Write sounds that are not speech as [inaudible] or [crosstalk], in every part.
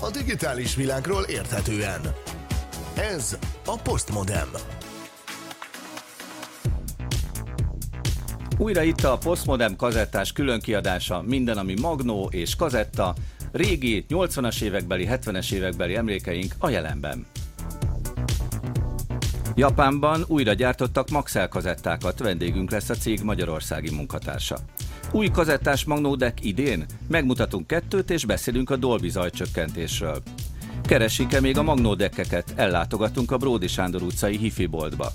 a digitális világról érthetően. Ez a Postmodem. Újra itt a Postmodem kazettás különkiadása, minden, ami magnó és kazetta, régi 80-as évekbeli, 70-es évekbeli emlékeink a jelenben. Japánban újra gyártottak Maxell kazettákat, vendégünk lesz a cég magyarországi munkatársa. Új kazettás magnódek idén? Megmutatunk kettőt és beszélünk a Dolby zajcsökkentésről. Keresik-e még a magnódekkeket? Ellátogatunk a Bródi Sándor utcai hifi boltba.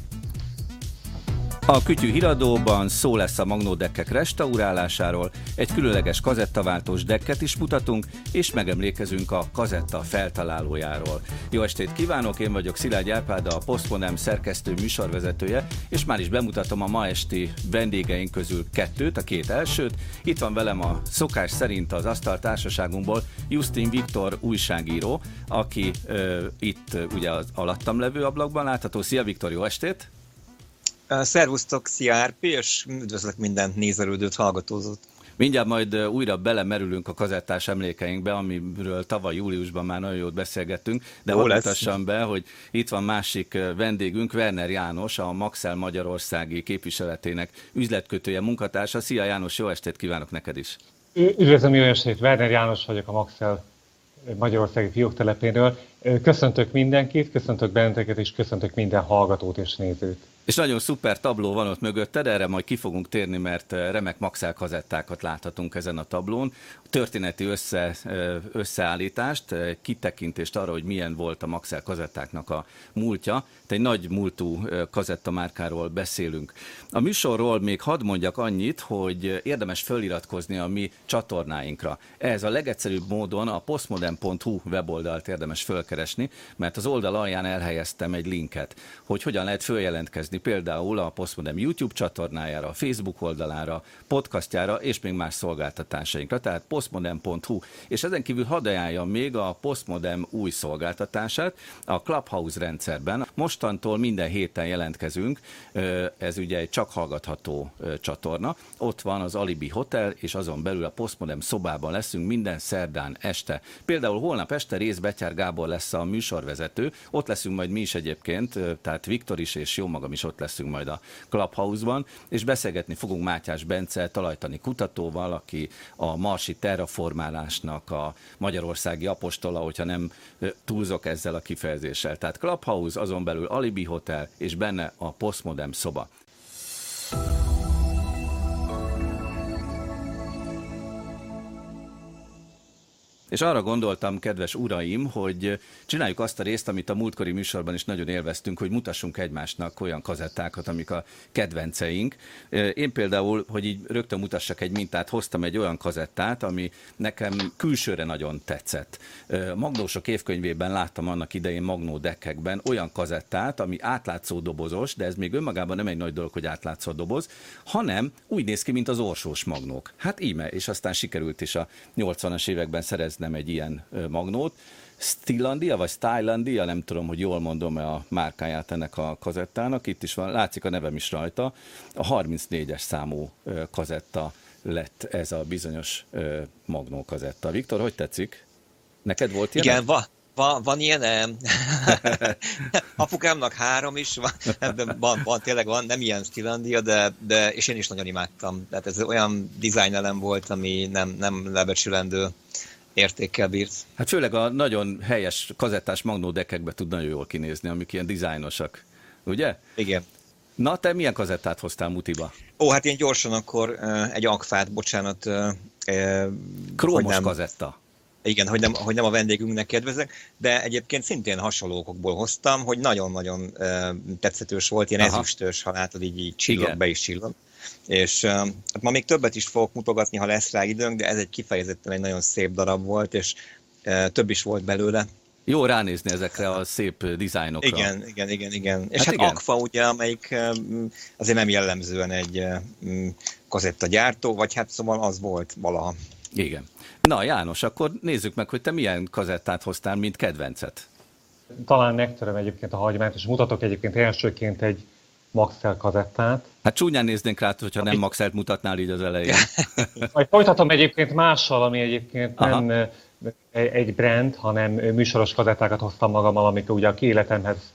A Kütyű híradóban szó lesz a magnódekkek restaurálásáról, egy különleges kazettaváltós dekket is mutatunk, és megemlékezünk a kazetta feltalálójáról. Jó estét kívánok, én vagyok Szilágy Árpáda, a Postmonem szerkesztő műsorvezetője, és már is bemutatom a ma esti vendégeink közül kettőt, a két elsőt. Itt van velem a szokás szerint az asztal társaságunkból Justin Viktor újságíró, aki ö, itt ugye az alattam levő ablakban látható. Szia Viktor, jó estét! Szervusztok, szia RP, és üdvözlök minden nézelődőt, hallgatózót. Mindjárt majd újra belemerülünk a kazettás emlékeinkbe, amiről tavaly júliusban már nagyon jót beszélgettünk, de hadd mutassam be, hogy itt van másik vendégünk, Werner János, a Maxel Magyarországi képviseletének üzletkötője, munkatársa. Szia János, jó estét kívánok neked is! Üdvözlöm, jó estét! Werner János vagyok a Maxel Magyarországi fiók telepéről. Köszöntök mindenkit, köszöntök benneteket, és köszöntök minden hallgatót és nézőt. És nagyon szuper tabló van ott mögötted, erre majd ki fogunk térni, mert eh, remek maxel kazettákat láthatunk ezen a tablón. Történeti össze, eh, összeállítást, eh, kitekintést arra, hogy milyen volt a maxel kazettáknak a múltja. Te egy nagy múltú kazettamárkáról beszélünk. A műsorról még hadd mondjak annyit, hogy érdemes föliratkozni a mi csatornáinkra. Ez a legegyszerűbb módon a postmodern.hu weboldalt érdemes fölkeresni, mert az oldal alján elhelyeztem egy linket, hogy hogyan lehet följelentkezni jelentkezni például a Postmodem YouTube csatornájára, a Facebook oldalára, podcastjára és még más szolgáltatásainkra, tehát postmodem.hu. És ezen kívül hadd ajánljam még a Postmodem új szolgáltatását a Clubhouse rendszerben. Mostantól minden héten jelentkezünk, ez ugye egy csak hallgatható csatorna. Ott van az Alibi Hotel, és azon belül a Postmodem szobában leszünk minden szerdán este. Például holnap este Rész Betyár Gábor lesz a műsorvezető, ott leszünk majd mi is egyébként, tehát Viktor is és jó magam is is ott leszünk majd a Clubhouse-ban, és beszélgetni fogunk Mátyás Bence talajtani kutatóval, aki a marsi terraformálásnak a magyarországi apostola, hogyha nem túlzok ezzel a kifejezéssel. Tehát Clubhouse, azon belül Alibi Hotel, és benne a Postmodem szoba. És arra gondoltam, kedves uraim, hogy csináljuk azt a részt, amit a múltkori műsorban is nagyon élveztünk, hogy mutassunk egymásnak olyan kazettákat, amik a kedvenceink. Én például, hogy így rögtön mutassak egy mintát, hoztam egy olyan kazettát, ami nekem külsőre nagyon tetszett. Magnósok évkönyvében láttam annak idején Magnó deckekben olyan kazettát, ami átlátszó dobozos, de ez még önmagában nem egy nagy dolog, hogy átlátszó doboz, hanem úgy néz ki, mint az orsós magnók. Hát íme, és aztán sikerült is a 80-as években szerezni nem egy ilyen magnót. Stillandia, vagy Stylandia, nem tudom, hogy jól mondom-e a márkáját ennek a kazettának. Itt is van, látszik a nevem is rajta. A 34-es számú kazetta lett ez a bizonyos magnó kazetta. Viktor, hogy tetszik? Neked volt ilyen? Igen, va, van, van ilyen, [laughs] apukámnak három is, van, van, van, tényleg van, nem ilyen Stilandia, de, de, és én is nagyon imádtam. Tehát ez olyan dizájnelem volt, ami nem, nem lebecsülendő értékkel bírt. Hát főleg a nagyon helyes kazettás magnódekekbe tud nagyon jól kinézni, amik ilyen dizájnosak, ugye? Igen. Na, te milyen kazettát hoztál Mutiba? Ó, hát én gyorsan akkor uh, egy akfát, bocsánat. Uh, Krómos nem, kazetta. Igen, hogy nem, hogy nem a vendégünknek kedvezek, de egyébként szintén hasonló okokból hoztam, hogy nagyon-nagyon tetszetős volt, ilyen Aha. ezüstös, ha látod, így, így csillog, be is csillog. És hát ma még többet is fogok mutogatni, ha lesz rá időnk, de ez egy kifejezetten egy nagyon szép darab volt, és több is volt belőle. Jó ránézni ezekre a szép dizájnokra. Igen, igen, igen, igen. És hát, hát igen. Akfa ugye, amelyik azért nem jellemzően egy kazetta gyártó, vagy hát szóval az volt valaha. Igen. Na János, akkor nézzük meg, hogy te milyen kazettát hoztál, mint kedvencet. Talán megtöröm egyébként a hagyományt, és mutatok egyébként elsőként egy Maxell kazettát. Hát csúnyán néznénk rá, hogyha nem Maxelt mutatnál így az elején. Majd folytatom egyébként mással, ami egyébként Aha. nem egy brand, hanem műsoros kazettákat hoztam magammal, amik ugye a életemhez,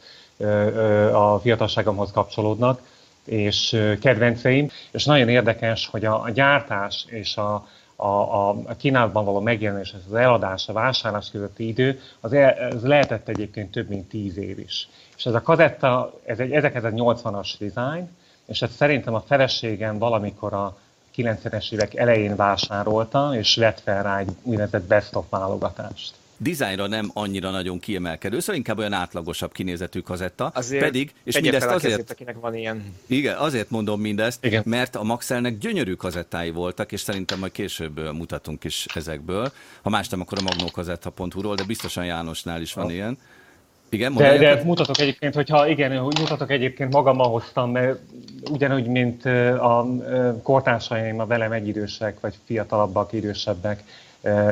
a fiatalságomhoz kapcsolódnak, és kedvenceim. És nagyon érdekes, hogy a, a gyártás és a, a, a, kínálatban való megjelenés, az eladás, a vásárlás közötti idő, az el, ez lehetett egyébként több mint tíz év is. És ez a kazetta, ez egy 1980-as design, és ez szerintem a feleségem valamikor a 90-es évek elején vásárolta, és vett fel rá egy úgynevezett best of válogatást dizájnra nem annyira nagyon kiemelkedő, szóval inkább olyan átlagosabb kinézetű kazetta. Azért pedig, és mindezt azért, kezét, akinek van ilyen. Igen, azért mondom mindezt, igen. mert a Maxellnek gyönyörű kazettái voltak, és szerintem majd később mutatunk is ezekből. Ha más nem, akkor a magnókazetta.hu-ról, de biztosan Jánosnál is van ha. ilyen. Igen, de, de mutatok egyébként, hogyha igen, mutatok egyébként magammal hoztam, mert ugyanúgy, mint a kortársaim, a velem egyidősek, vagy fiatalabbak, idősebbek,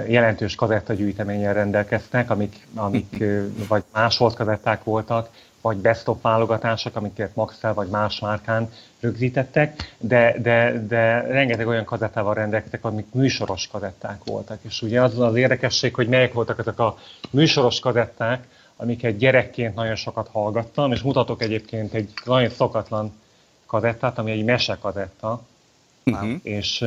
jelentős kazettagyűjteménnyel rendelkeztek, amik, amik vagy másolt kazetták voltak, vagy best of válogatások, amiket Maxell vagy más márkán rögzítettek, de, de, de rengeteg olyan kazettával rendelkeztek, amik műsoros kazetták voltak. És ugye az az érdekesség, hogy melyek voltak ezek a műsoros kazetták, amiket gyerekként nagyon sokat hallgattam, és mutatok egyébként egy nagyon szokatlan kazettát, ami egy mesekazetta, uh-huh. és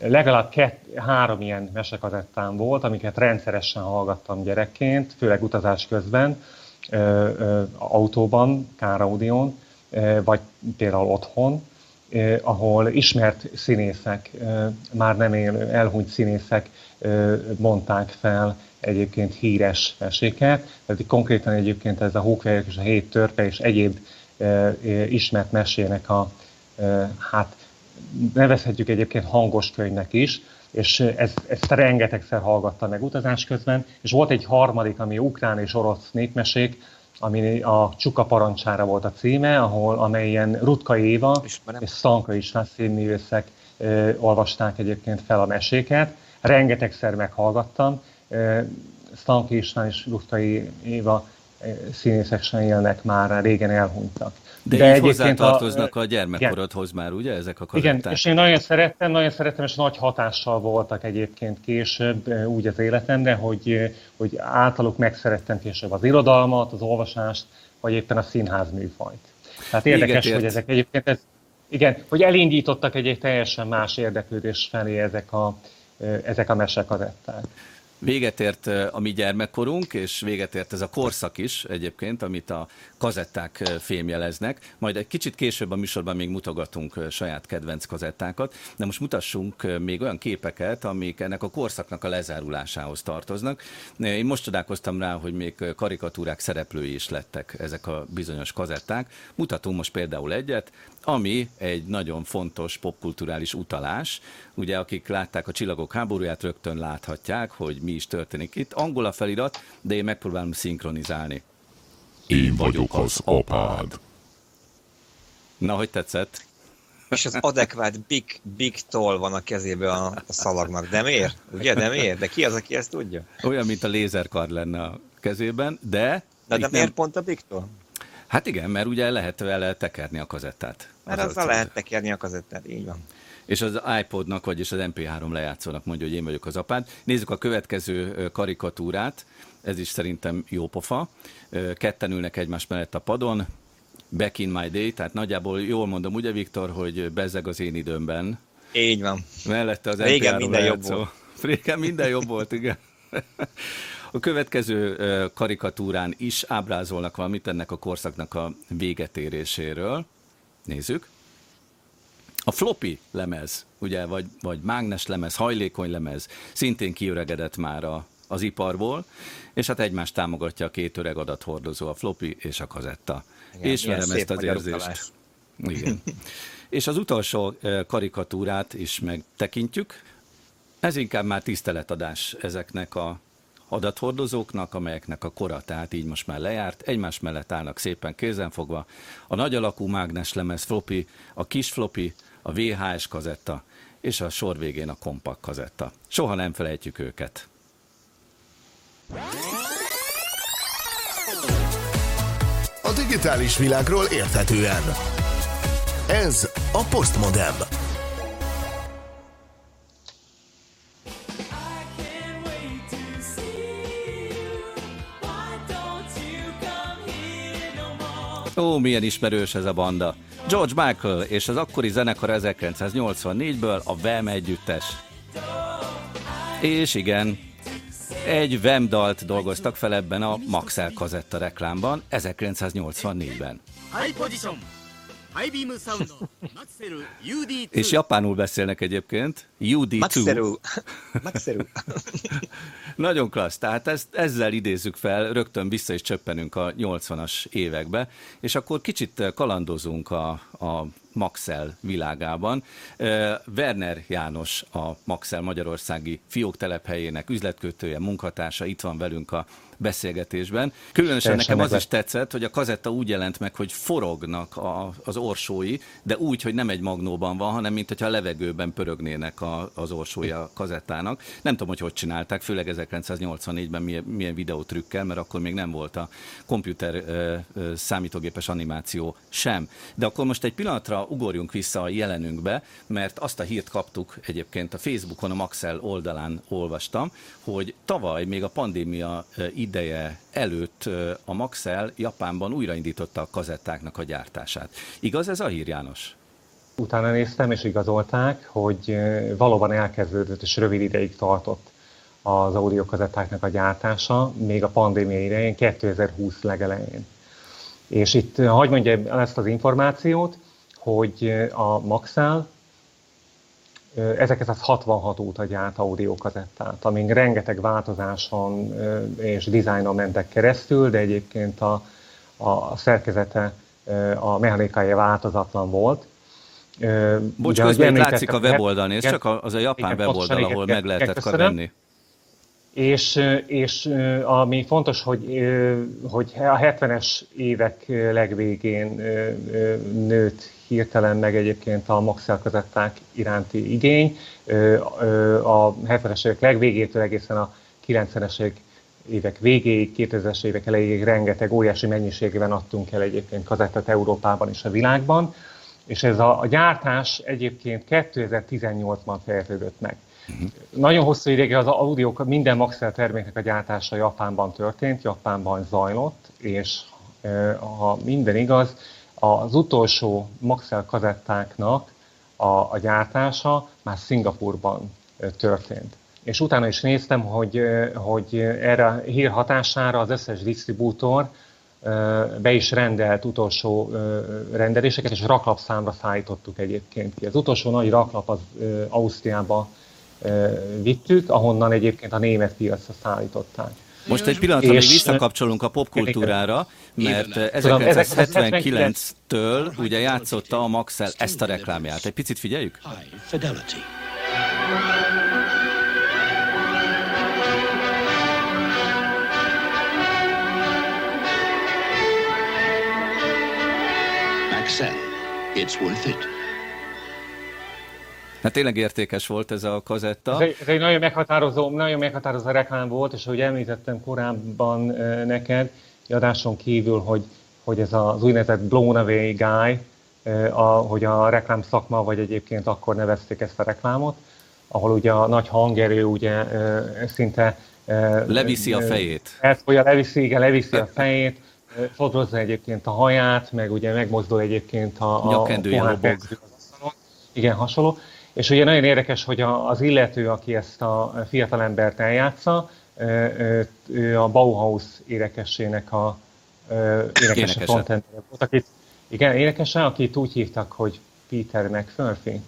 legalább kett, három ilyen mesekazettám volt, amiket rendszeresen hallgattam gyerekként, főleg utazás közben, ö, ö, autóban, káraudión, vagy például otthon, ahol ismert színészek, már nem élő, elhunyt színészek mondták fel egyébként híres meséket. Tehát konkrétan egyébként ez a Hókvejek és a Hét Törpe és egyéb ismert mesének a hát nevezhetjük egyébként hangos könyvnek is, és ezt, ezt rengetegszer hallgatta meg utazás közben, és volt egy harmadik, ami ukrán és orosz népmesék, ami a Csuka parancsára volt a címe, ahol amelyen Rutka Éva Ismerem. és Szanka István színművészek ö, olvasták egyébként fel a meséket. Rengetegszer meghallgattam. Szanka István és Rutka Éva színészek sem élnek már, régen elhunytak. De, de így hozzátartoznak a, a gyermekkorodhoz már, ugye, ezek a kazetták? Igen, és én nagyon szerettem, nagyon szerettem, és nagy hatással voltak egyébként később úgy az életemre, hogy, hogy általuk megszerettem később az irodalmat, az olvasást, vagy éppen a színház műfajt. Tehát érdekes, hogy ezek egyébként, ez, igen, hogy elindítottak egy, egy teljesen más érdeklődés felé ezek a, ezek a mesekazetták. Véget ért a mi gyermekkorunk, és véget ért ez a korszak is egyébként, amit a kazetták fémjeleznek. Majd egy kicsit később a műsorban még mutogatunk saját kedvenc kazettákat, de most mutassunk még olyan képeket, amik ennek a korszaknak a lezárulásához tartoznak. Én most csodálkoztam rá, hogy még karikatúrák szereplői is lettek ezek a bizonyos kazetták. Mutatunk most például egyet, ami egy nagyon fontos popkulturális utalás. Ugye, akik látták a Csillagok háborúját, rögtön láthatják, hogy mi is történik itt. Angol a felirat, de én megpróbálom szinkronizálni. Én vagyok az apád. Na, hogy tetszett? És az adekvát Big, Big Toll van a kezébe a, a szalagnak. De miért? Ugye, de miért? De ki az, aki ezt tudja? Olyan, mint a lézerkard lenne a kezében, de... De, de miért nem... pont a Big Toll? Hát igen, mert ugye lehet vele tekerni a kazettát. Mert az azzal lehet tekerni a kazettát, így van. És az iPodnak, vagyis az MP3 lejátszónak mondja, hogy én vagyok az apád. Nézzük a következő karikatúrát, ez is szerintem jó pofa. Ketten ülnek egymás mellett a padon, back in my day, tehát nagyjából jól mondom, ugye Viktor, hogy bezzeg az én időmben. Így van. Mellette az Régen minden lejátszó. jobb volt. [laughs] Régen minden jobb volt, igen. [laughs] A következő karikatúrán is ábrázolnak valamit ennek a korszaknak a végetéréséről. Nézzük. A floppy lemez, ugye, vagy, vagy mágnes lemez, hajlékony lemez, szintén kiöregedett már a, az iparból, és hát egymást támogatja a két öreg adathordozó, a floppy és a kazetta. Igen, és velem ezt az érzést. Igen. és az utolsó karikatúrát is megtekintjük. Ez inkább már tiszteletadás ezeknek a adathordozóknak, amelyeknek a kora, tehát így most már lejárt, egymás mellett állnak szépen kézenfogva. A nagy alakú mágnes lemez floppy, a kis floppy, a VHS kazetta, és a sor végén a kompakt kazetta. Soha nem felejtjük őket. A digitális világról érthetően. Ez a Postmodem. Ó, milyen ismerős ez a banda. George Michael és az akkori zenekar 1984-ből a Vem együttes. És igen, egy Vem dalt dolgoztak fel ebben a Maxell kazetta reklámban 1984-ben. És japánul beszélnek egyébként. UD2. Maxeru. [laughs] Maxeru. Nagyon klassz. Tehát ezt, ezzel idézzük fel, rögtön vissza is csöppenünk a 80-as évekbe, és akkor kicsit kalandozunk a, a Maxell világában. Werner János, a Maxell Magyarországi fiók telephelyének üzletkötője, munkatársa itt van velünk a beszélgetésben. Különösen Teljesen nekem az is tetszett, hogy a kazetta úgy jelent meg, hogy forognak a, az orsói, de úgy, hogy nem egy magnóban van, hanem mint hogyha a levegőben pörögnének a, az orsói a kazettának. Nem tudom, hogy hogy csinálták, főleg 1984-ben milyen, milyen videótrükkel, mert akkor még nem volt a komputer ö, ö, számítógépes animáció sem. De akkor most egy pillanatra ugorjunk vissza a jelenünkbe, mert azt a hírt kaptuk egyébként a Facebookon, a Maxell oldalán olvastam, hogy tavaly még a pandémia ideje előtt a Maxell Japánban újraindította a kazettáknak a gyártását. Igaz ez a hír, János? Utána néztem, és igazolták, hogy valóban elkezdődött, és rövid ideig tartott az audiokazettáknak a gyártása, még a pandémia idején, 2020 legelején. És itt hagyd mondjam ezt az információt, hogy a Maxell 1966 óta gyárt audiokazettát, amin rengeteg változáson és dizájnon mentek keresztül, de egyébként a, a szerkezete, a mechanikája változatlan volt. Bocs, közben látszik a weboldalon, ez csak az a japán igen, weboldal, ahol meg lehetett venni. És, és ami fontos, hogy, hogy a 70-es évek legvégén nőtt hirtelen meg egyébként a Maxell kazetták iránti igény. A 70-es évek legvégétől egészen a 90-es évek végéig, 2000-es évek elejéig rengeteg óriási mennyiségben adtunk el egyébként kazettát Európában és a világban, és ez a, a gyártás egyébként 2018-ban fejeződött meg. Uh-huh. Nagyon hosszú ideig az audio, minden Maxell terméknek a gyártása Japánban történt, Japánban zajlott, és ha minden igaz, az utolsó Maxell kazettáknak a, a gyártása már Szingapurban történt. És utána is néztem, hogy, hogy erre a hír hatására az összes disztribútor be is rendelt utolsó rendeléseket, és raklapszámra szállítottuk egyébként ki. Az utolsó nagy raklap az Ausztriába vittük, ahonnan egyébként a német piacra szállították. Most egy pillanatra még visszakapcsolunk a popkultúrára, mert 1979-től ugye játszotta a Maxell ezt a reklámját. Egy picit figyeljük? Maxell, it's worth it. Hát tényleg értékes volt ez a kazetta. Ez egy, ez egy nagyon meghatározó, nagyon meghatározó reklám volt, és ahogy említettem korábban neked, adáson kívül, hogy, hogy ez az úgynevezett blown away guy, a, hogy a reklám szakma, vagy egyébként akkor nevezték ezt a reklámot, ahol ugye a nagy hangerő ugye szinte... Leviszi a fejét. Eltolja, leviszi, igen, leviszi a fejét, fodrozza egyébként a haját, meg ugye megmozdul egyébként a, a Nyakendője lobog. Igen, hasonló. És ugye nagyon érdekes, hogy az illető, aki ezt a fiatalembert eljátsza, ő a Bauhaus énekessének a énekese volt, akit, igen, énekese, akit úgy hívtak, hogy Peter McMurphy.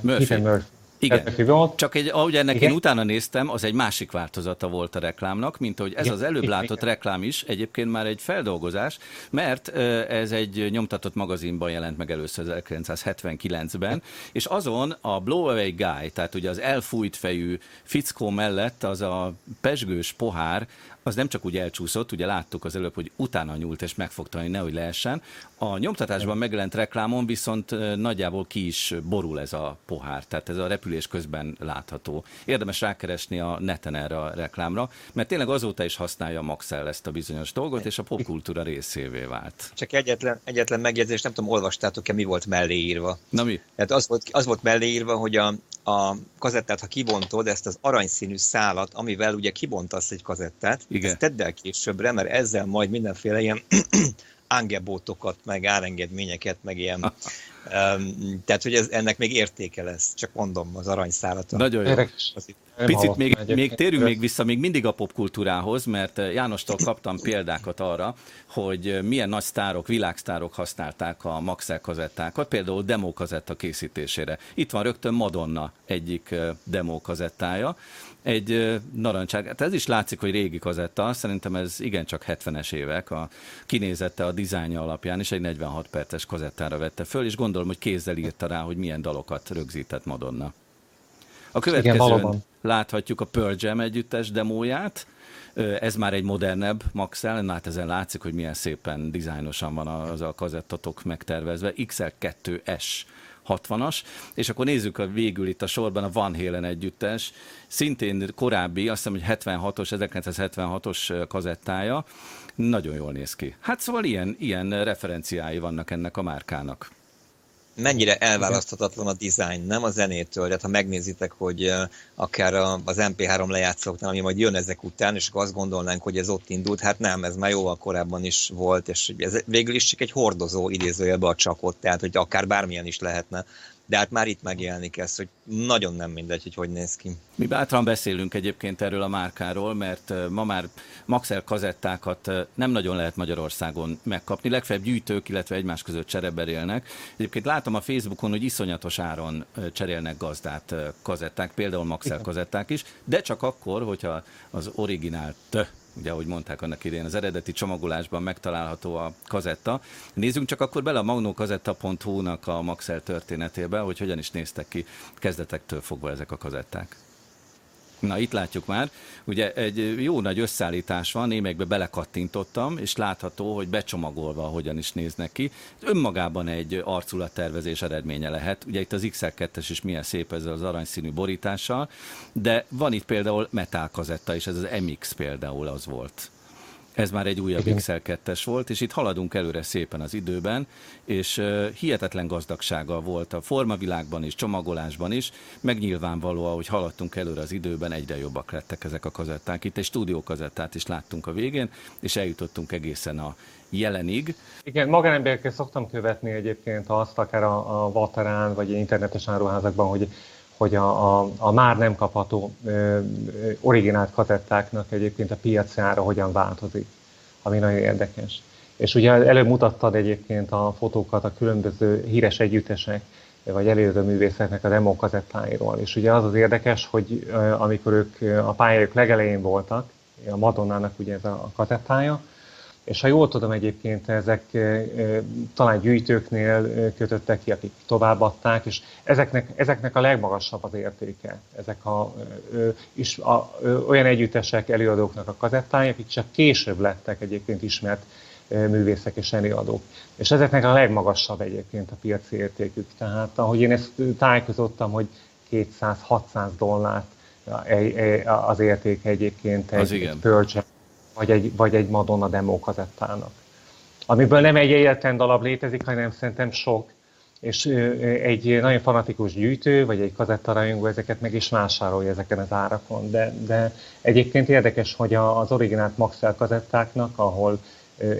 Murphy. Peter Murphy. Igen, volt. csak egy, ahogy ennek Igen? én utána néztem, az egy másik változata volt a reklámnak, mint hogy ez Igen. az előbb látott reklám is egyébként már egy feldolgozás, mert ez egy nyomtatott magazinban jelent meg először 1979-ben, és azon a Blow Away Guy, tehát ugye az elfújt fejű fickó mellett az a pesgős pohár, az nem csak úgy elcsúszott, ugye láttuk az előbb, hogy utána nyúlt és megfogta, hogy nehogy lehessen. A nyomtatásban megjelent reklámon viszont nagyjából ki is borul ez a pohár, tehát ez a repülés közben látható. Érdemes rákeresni a neten erre a reklámra, mert tényleg azóta is használja Maxell ezt a bizonyos dolgot, és a popkultúra részévé vált. Csak egyetlen, egyetlen megjegyzés, nem tudom, olvastátok-e, mi volt mellé írva. Na mi? Tehát az volt, az volt mellé írva, hogy a, a kazettát, ha kibontod, ezt az aranyszínű szálat, amivel ugye kibontasz egy kazettát, Igen. ezt tedd el későbbre, mert ezzel majd mindenféle ilyen [clears throat] angebótokat, meg árengedményeket, meg ilyen. [laughs] um, tehát, hogy ez, ennek még értéke lesz, csak mondom, az aranyszállat. Nagyon jó. Picit még, még térjünk még vissza még mindig a popkultúrához, mert Jánostól kaptam példákat arra, hogy milyen nagy sztárok, világsztárok használták a Maxell kazettákat, például demókazetta készítésére. Itt van rögtön Madonna egyik demókazettája, egy narancsák, hát ez is látszik, hogy régi kazetta, szerintem ez igencsak 70-es évek, a kinézette a dizájnja alapján, és egy 46 perces kazettára vette föl, és gondolom, hogy kézzel írta rá, hogy milyen dalokat rögzített Madonna. A következőn Igen, láthatjuk a Pearl Jam együttes demóját, ez már egy modernebb Maxell, hát ezen látszik, hogy milyen szépen dizájnosan van az a kazettatok megtervezve. XL2S 60-as, és akkor nézzük a végül itt a sorban a Van Halen együttes, szintén korábbi, azt hiszem, hogy 76-os, 1976-os kazettája, nagyon jól néz ki. Hát szóval ilyen, ilyen referenciái vannak ennek a márkának mennyire elválaszthatatlan a design, nem? A zenétől, tehát ha megnézitek, hogy akár az MP3 lejátszóknál, ami majd jön ezek után, és akkor azt gondolnánk, hogy ez ott indult, hát nem, ez már jóval korábban is volt, és ez végül is csak egy hordozó idézőjelbe a csakot, tehát hogy akár bármilyen is lehetne de hát már itt megjelenik ez, hogy nagyon nem mindegy, hogy hogy néz ki. Mi bátran beszélünk egyébként erről a márkáról, mert ma már Maxell kazettákat nem nagyon lehet Magyarországon megkapni, legfeljebb gyűjtők, illetve egymás között csereberélnek. Egyébként látom a Facebookon, hogy iszonyatos áron cserélnek gazdát kazetták, például Maxell kazetták is, de csak akkor, hogyha az originált ugye ahogy mondták annak idején, az eredeti csomagolásban megtalálható a kazetta. Nézzünk csak akkor bele a magnókazetta.hu-nak a Maxell történetébe, hogy hogyan is néztek ki kezdetektől fogva ezek a kazetták. Na, itt látjuk már. Ugye egy jó nagy összeállítás van, én megbe belekattintottam, és látható, hogy becsomagolva hogyan is néznek ki. Önmagában egy arculattervezés eredménye lehet. Ugye itt az XL2-es is milyen szép ezzel az aranyszínű borítással, de van itt például metálkazetta is, ez az MX például az volt. Ez már egy újabb XL2-es volt, és itt haladunk előre szépen az időben, és hihetetlen gazdagsága volt a formavilágban is, csomagolásban is, megnyilvánvaló, hogy haladtunk előre az időben, egyre jobbak lettek ezek a kazetták. Itt egy stúdiókazettát is láttunk a végén, és eljutottunk egészen a jelenig. Igen, magánemberként szoktam követni egyébként azt, akár a, a Vaterán, vagy internetes áruházakban, hogy hogy a, a, a már nem kapható ö, originált kazettáknak egyébként a piaci ára hogyan változik, ami nagyon érdekes. És ugye előbb mutattad egyébként a fotókat a különböző híres együttesek, vagy előző művészeknek a demo kazettáiról. És ugye az az érdekes, hogy amikor ők a pályájuk legelején voltak, a Madonnának ugye ez a kazettája, és ha jól tudom egyébként, ezek talán gyűjtőknél kötöttek ki, akik továbbadták, és ezeknek, ezeknek a legmagasabb az értéke. Ezek a, is, a, olyan együttesek, előadóknak a kazettái, akik csak később lettek egyébként ismert művészek és előadók. És ezeknek a legmagasabb egyébként a piaci értékük. Tehát ahogy én ezt tájékozottam, hogy 200-600 dollárt az értéke egyébként egy, egy Pearl Jam vagy egy, vagy egy Madonna demo kazettának. Amiből nem egy egyetlen dalab létezik, hanem szerintem sok, és egy nagyon fanatikus gyűjtő, vagy egy kazettarajongó ezeket meg is vásárolja ezeken az árakon. De, de egyébként érdekes, hogy az originált Maxell kazettáknak, ahol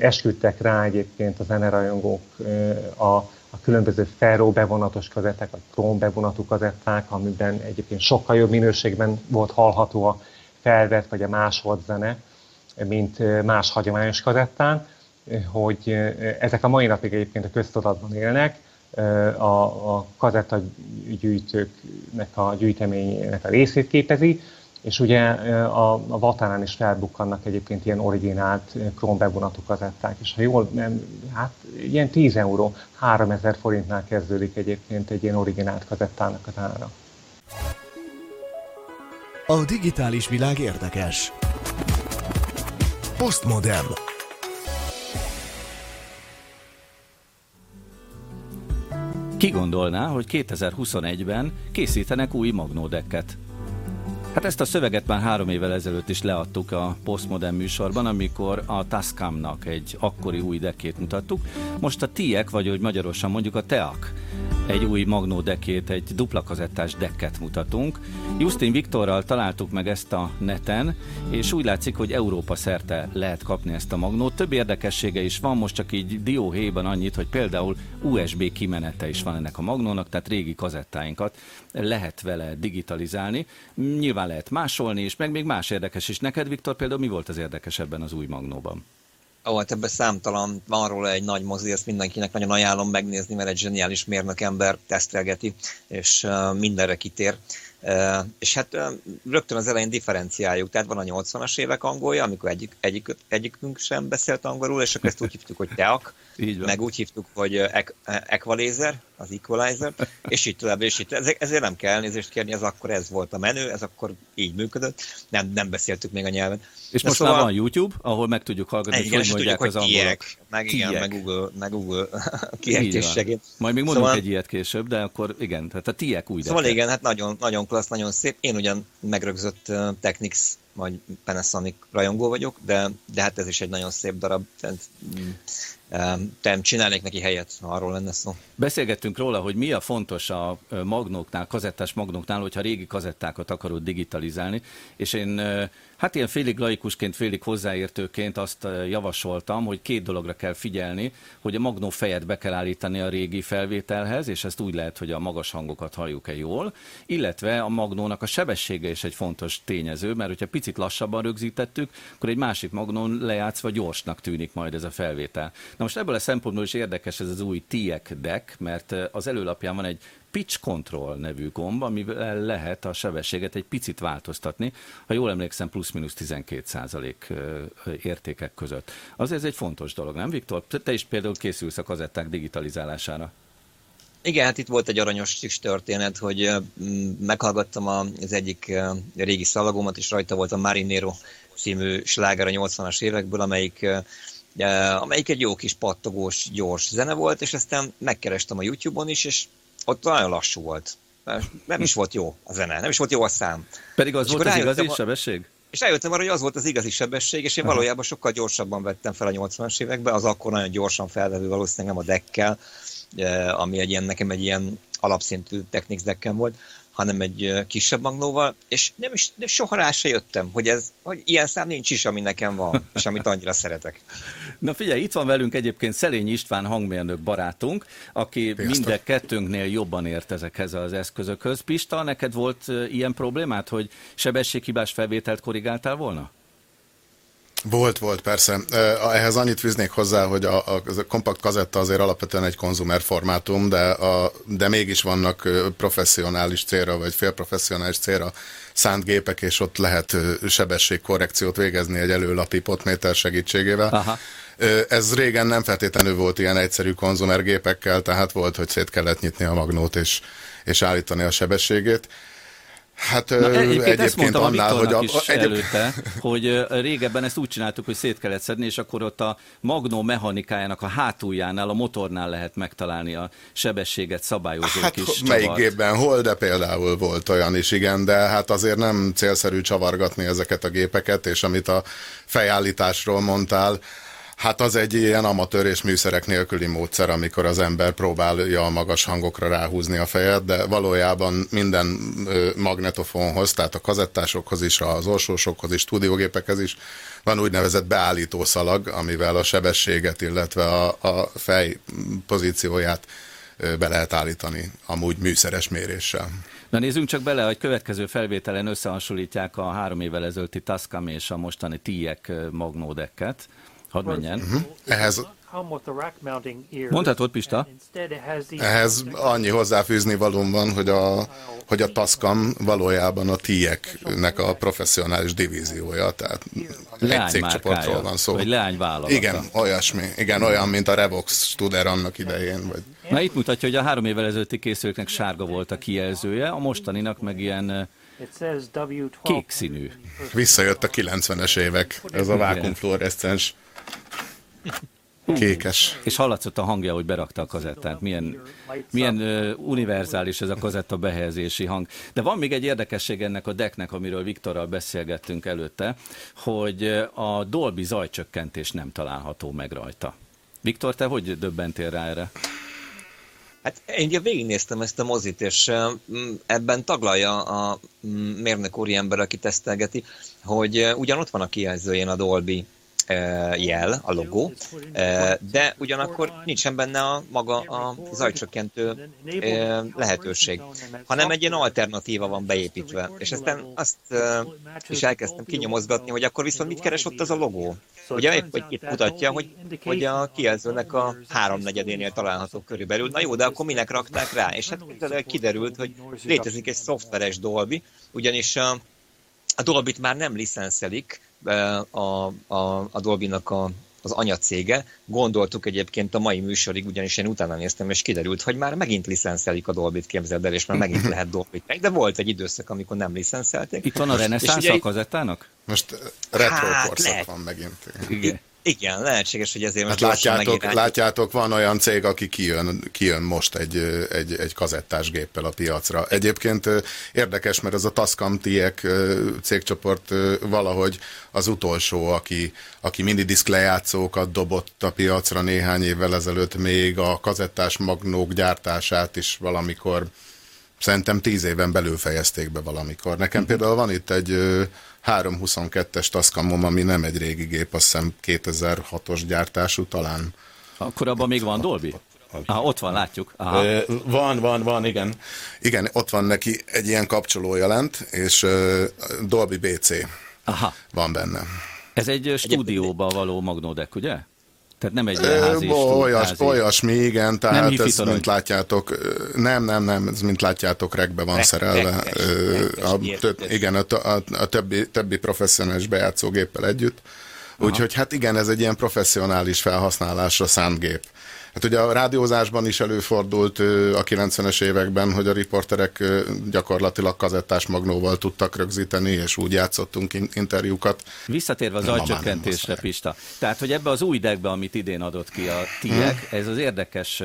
esküdtek rá egyébként a zenerajongók a, a különböző ferró bevonatos kazetták, vagy króm bevonatú kazetták, amiben egyébként sokkal jobb minőségben volt hallható a felvett vagy a másolt zene, mint más hagyományos kazettán, hogy ezek a mai napig egyébként a köztudatban élnek, a, a kazetta gyűjtőknek a gyűjteményének a részét képezi, és ugye a, a Vatánán is felbukkannak egyébként ilyen originált króm bevonatú kazetták, és ha jól nem, hát ilyen 10 euró, 3000 forintnál kezdődik egyébként egy ilyen originált kazettának az ára. A digitális világ érdekes. Postmodern. Ki gondolná, hogy 2021-ben készítenek új magnódekket? Hát ezt a szöveget már három évvel ezelőtt is leadtuk a Postmodern műsorban, amikor a Tascamnak egy akkori új dekét mutattuk. Most a Tiek, vagy hogy magyarosan mondjuk a Teak egy új Magnó dekét, egy dupla kazettás dekket mutatunk. Justin Viktorral találtuk meg ezt a neten, és úgy látszik, hogy Európa szerte lehet kapni ezt a Magnót. Több érdekessége is van, most csak így dióhéjban annyit, hogy például USB kimenete is van ennek a Magnónak, tehát régi kazettáinkat lehet vele digitalizálni. Nyilván lehet másolni is, meg még más érdekes is. Neked, Viktor, például mi volt az érdekes ebben az új Magnóban? Ó, hát ebben számtalan, van róla egy nagy mozi, ezt mindenkinek nagyon ajánlom megnézni, mert egy zseniális mérnök ember tesztelgeti, és mindenre kitér. Uh, és hát uh, rögtön az elején differenciáljuk, tehát van a 80-as évek angolja, amikor egyik, egyik, egyikünk sem beszélt angolul, és akkor ezt úgy hívtuk, hogy teak, [laughs] meg úgy hívtuk, hogy equalizer, az equalizer, és így tovább, és így ezért nem kell elnézést kérni, ez akkor ez volt a menő, ez akkor így működött, nem, nem beszéltük még a nyelven. És De most szóval... már van YouTube, ahol meg tudjuk hallgatni, igen, hogy tudjuk, az hogy angolok. Meg igen, meg Google, meg Google [laughs] kiejtéssegét. Majd még mondunk szóval... egy ilyet később, de akkor igen, tehát a tiek új. Szóval igen, hát nagyon, nagyon klassz, nagyon szép. Én ugyan megrögzött uh, Technics vagy Panasonic rajongó vagyok, de, de hát ez is egy nagyon szép darab. Tehát, nem csinálnék neki helyet, arról lenne szó. Beszélgettünk róla, hogy mi a fontos a magnóknál, kazettás magnóknál, hogyha régi kazettákat akarod digitalizálni, és én Hát ilyen félig laikusként, félig hozzáértőként azt javasoltam, hogy két dologra kell figyelni, hogy a magnó fejet be kell állítani a régi felvételhez, és ezt úgy lehet, hogy a magas hangokat halljuk-e jól, illetve a magnónak a sebessége is egy fontos tényező, mert hogyha picit lassabban rögzítettük, akkor egy másik magnón lejátszva gyorsnak tűnik majd ez a felvétel. Na most ebből a szempontból is érdekes ez az új TIEC deck, mert az előlapján van egy pitch control nevű gomb, amivel lehet a sebességet egy picit változtatni, ha jól emlékszem, plusz-minusz 12 százalék értékek között. Az ez egy fontos dolog, nem Viktor? Te is például készülsz a kazetták digitalizálására. Igen, hát itt volt egy aranyos kis történet, hogy meghallgattam az egyik régi szalagomat, és rajta volt a Marinero című sláger a 80-as évekből, amelyik amelyik egy jó kis pattogós, gyors zene volt, és aztán megkerestem a YouTube-on is, és ott nagyon lassú volt. Nem is volt jó a zene, nem is volt jó a szám. Pedig az és volt az igazi a... sebesség? És eljöttem arra, hogy az volt az igazi sebesség, és én Aha. valójában sokkal gyorsabban vettem fel a 80-as években, az akkor nagyon gyorsan felvevő valószínűleg nem a deckkel, eh, ami egy ilyen, nekem egy ilyen alapszintű Technics deckem volt, hanem egy kisebb magnóval, és nem is, de soha rá se jöttem, hogy, ez, hogy ilyen szám nincs is, ami nekem van, és amit annyira szeretek. [laughs] Na figyelj, itt van velünk egyébként Szelény István hangmérnök barátunk, aki minden kettőnknél jobban ért ezekhez az eszközökhöz. Pista, neked volt ilyen problémát, hogy sebességhibás felvételt korrigáltál volna? Volt, volt, persze. Ehhez annyit fűznék hozzá, hogy a, a, a kompakt kazetta azért alapvetően egy konzumer formátum, de, a, de mégis vannak professzionális célra, vagy félprofesszionális célra szánt gépek, és ott lehet sebességkorrekciót végezni egy előlapi potméter segítségével. Aha. Ez régen nem feltétlenül volt ilyen egyszerű konzumergépekkel, tehát volt, hogy szét kellett nyitni a magnót és, és állítani a sebességét. Hát Na, egyébként, egyébként ezt mondtam annál, a hogy a, is egyéb... előtte, hogy régebben ezt úgy csináltuk, hogy szét kellett szedni, és akkor ott a magnó mechanikájának a hátuljánál, a motornál lehet megtalálni a sebességet szabályozó hát, kis melyik csavart. gépben hol, de például volt olyan is, igen, de hát azért nem célszerű csavargatni ezeket a gépeket, és amit a fejállításról mondtál, Hát az egy ilyen amatőr és műszerek nélküli módszer, amikor az ember próbálja a magas hangokra ráhúzni a fejet, de valójában minden magnetofonhoz, tehát a kazettásokhoz is, az orsósokhoz is, stúdiógépekhez is van úgynevezett beállító szalag, amivel a sebességet, illetve a, a fej pozícióját be lehet állítani amúgy műszeres méréssel. Na nézzünk csak bele, hogy következő felvételen összehasonlítják a három évvel ezelőtti Tascam és a mostani TIEC magnódekket. Hadd menjen. Uh-huh. Ehhez Mondhatod, Pista? Ehhez annyi hozzáfűzni valóm van, hogy a, hogy a Tascam valójában a TIEC-nek a professzionális divíziója, tehát egy cégcsoportról van szó. Vagy leányvállalat. Igen, olyasmi. Igen, olyan, mint a Revox Studer annak idején. Vagy... Na itt mutatja, hogy a három évvel ezelőtti készülőknek sárga volt a kijelzője, a mostaninak meg ilyen kék színű. Visszajött a 90-es évek, ez a vákumfluoreszcens Kékes. És hallatszott a hangja, hogy berakta a kazettát. Milyen, milyen uh, univerzális ez a kazetta behelyezési hang. De van még egy érdekesség ennek a decknek, amiről Viktorral beszélgettünk előtte, hogy a Dolby zajcsökkentés nem található meg rajta. Viktor, te hogy döbbentél rá erre? Hát én ugye végignéztem ezt a mozit, és ebben taglalja a mérnök úriember, aki tesztelgeti, hogy ugyan ott van a kijelzőjén a Dolby jel, a logó, de ugyanakkor nincsen benne a maga a zajcsökkentő lehetőség, hanem egy ilyen alternatíva van beépítve. És aztán azt is elkezdtem kinyomozgatni, hogy akkor viszont mit keres ott az a logó? Ugye hogy itt mutatja, hogy, hogy a kijelzőnek a háromnegyedénél található körülbelül. Na jó, de akkor minek rakták rá? És hát kiderült, hogy létezik egy szoftveres Dolby, ugyanis a, a Dolby-t már nem licenszelik, a, a, a Dolby-nak a, az anyacége. Gondoltuk egyébként a mai műsorig, ugyanis én utána néztem, és kiderült, hogy már megint licenszelik a Dolby-t, képzeld el, és már megint lehet Dolby-t. De volt egy időszak, amikor nem licenszelték. Itt van a reneszánsz a kazettának? Most retro hát, korszak van megint. Igen. Igen, lehetséges, hogy ezért most hát látjátok, látjátok, van olyan cég, aki kijön, kijön most egy, egy, egy kazettás géppel a piacra. Egyébként érdekes, mert ez a Tascam Tiek cégcsoport valahogy az utolsó, aki, aki minidisk lejátszókat dobott a piacra néhány évvel ezelőtt, még a kazettás magnók gyártását is valamikor szerintem tíz éven belül fejezték be valamikor. Nekem uh-huh. például van itt egy 322-es Tascamom, ami nem egy régi gép, azt hiszem 2006-os gyártású talán. Akkor abban még van Dolby? Ah, ott van, látjuk. Aha. Van, van, van, igen. Igen, ott van neki egy ilyen kapcsolója lent, és Dolby BC Aha. van benne. Ez egy stúdióba való magnódek, ugye? Tehát nem egy ilyen házi Olyas, házi. Olyasmi, igen, tehát nem ez, mint látjátok, nem, nem, nem, ez mint látjátok, regbe van Rek, szerelve. A, igen, a, a, a többi, többi professzionális bejátszógéppel együtt. Úgyhogy hát igen, ez egy ilyen professzionális felhasználásra szánt gép. Hát ugye a rádiózásban is előfordult a 90-es években, hogy a riporterek gyakorlatilag kazettás magnóval tudtak rögzíteni, és úgy játszottunk interjúkat. Visszatérve az zajcsökkentésre, Pista. Tehát, hogy ebbe az új deckbe, amit idén adott ki a TIEK, hmm. ez az érdekes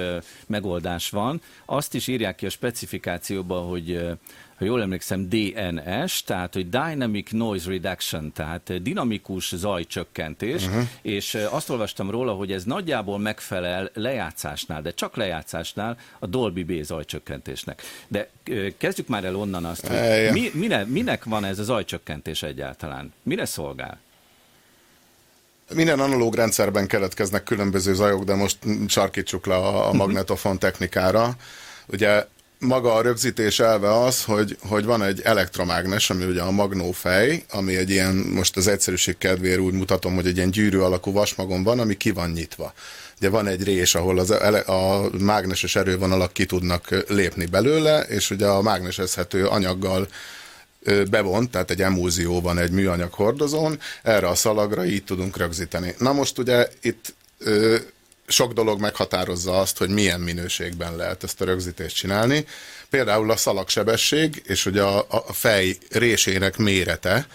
megoldás van. Azt is írják ki a specifikációban, hogy ha jól emlékszem, DNS, tehát hogy Dynamic Noise Reduction, tehát dinamikus zajcsökkentés, uh-huh. és azt olvastam róla, hogy ez nagyjából megfelel lejátszásnál, de csak lejátszásnál a Dolby B zajcsökkentésnek. De kezdjük már el onnan azt, hogy mi, mine, minek van ez a zajcsökkentés egyáltalán? Mire szolgál? Minden analóg rendszerben keletkeznek különböző zajok, de most sarkítsuk le a, a mhm. magnetofon technikára. Ugye maga a rögzítés elve az, hogy, hogy van egy elektromágnes, ami ugye a magnófej, ami egy ilyen, most az egyszerűség kedvéért úgy mutatom, hogy egy ilyen gyűrű alakú vasmagon van, ami ki van nyitva. Ugye van egy rés, ahol az, a mágneses erővonalak ki tudnak lépni belőle, és ugye a mágnesezhető anyaggal bevont, tehát egy emúzió van egy műanyag hordozón, erre a szalagra így tudunk rögzíteni. Na most ugye itt sok dolog meghatározza azt, hogy milyen minőségben lehet ezt a rögzítést csinálni. Például a szalagsebesség és ugye a, a fej résének mérete,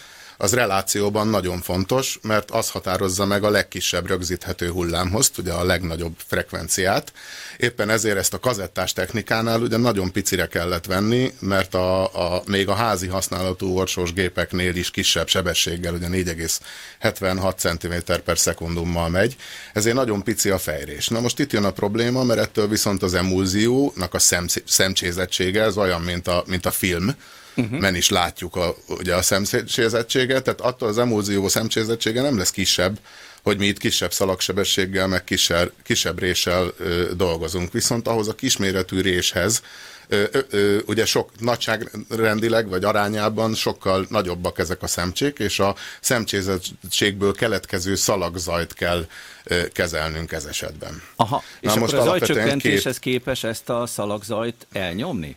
az relációban nagyon fontos, mert az határozza meg a legkisebb rögzíthető hullámhoz, ugye a legnagyobb frekvenciát. Éppen ezért ezt a kazettás technikánál ugye nagyon picire kellett venni, mert a, a, még a házi használatú orsós gépeknél is kisebb sebességgel, ugye 4,76 cm per szekundummal megy, ezért nagyon pici a fejrés. Na most itt jön a probléma, mert ettől viszont az emulziónak a szem, szemcsézettsége, ez olyan, mint a, mint a film, uh-huh. men is látjuk a, ugye a szemcsézettséget, tehát attól az emulzió szemcsézettsége nem lesz kisebb, hogy mi itt kisebb szalagsebességgel, meg kisebb, kisebb réssel ö, dolgozunk. Viszont ahhoz a kisméretű réshez ö, ö, ugye sok nagyságrendileg vagy arányában sokkal nagyobbak ezek a szemcsék, és a szemcsézettségből keletkező szalagzajt kell ö, kezelnünk ez esetben. Aha, Na és most akkor a zajcsökkentéshez két... képes ezt a szalagzajt elnyomni?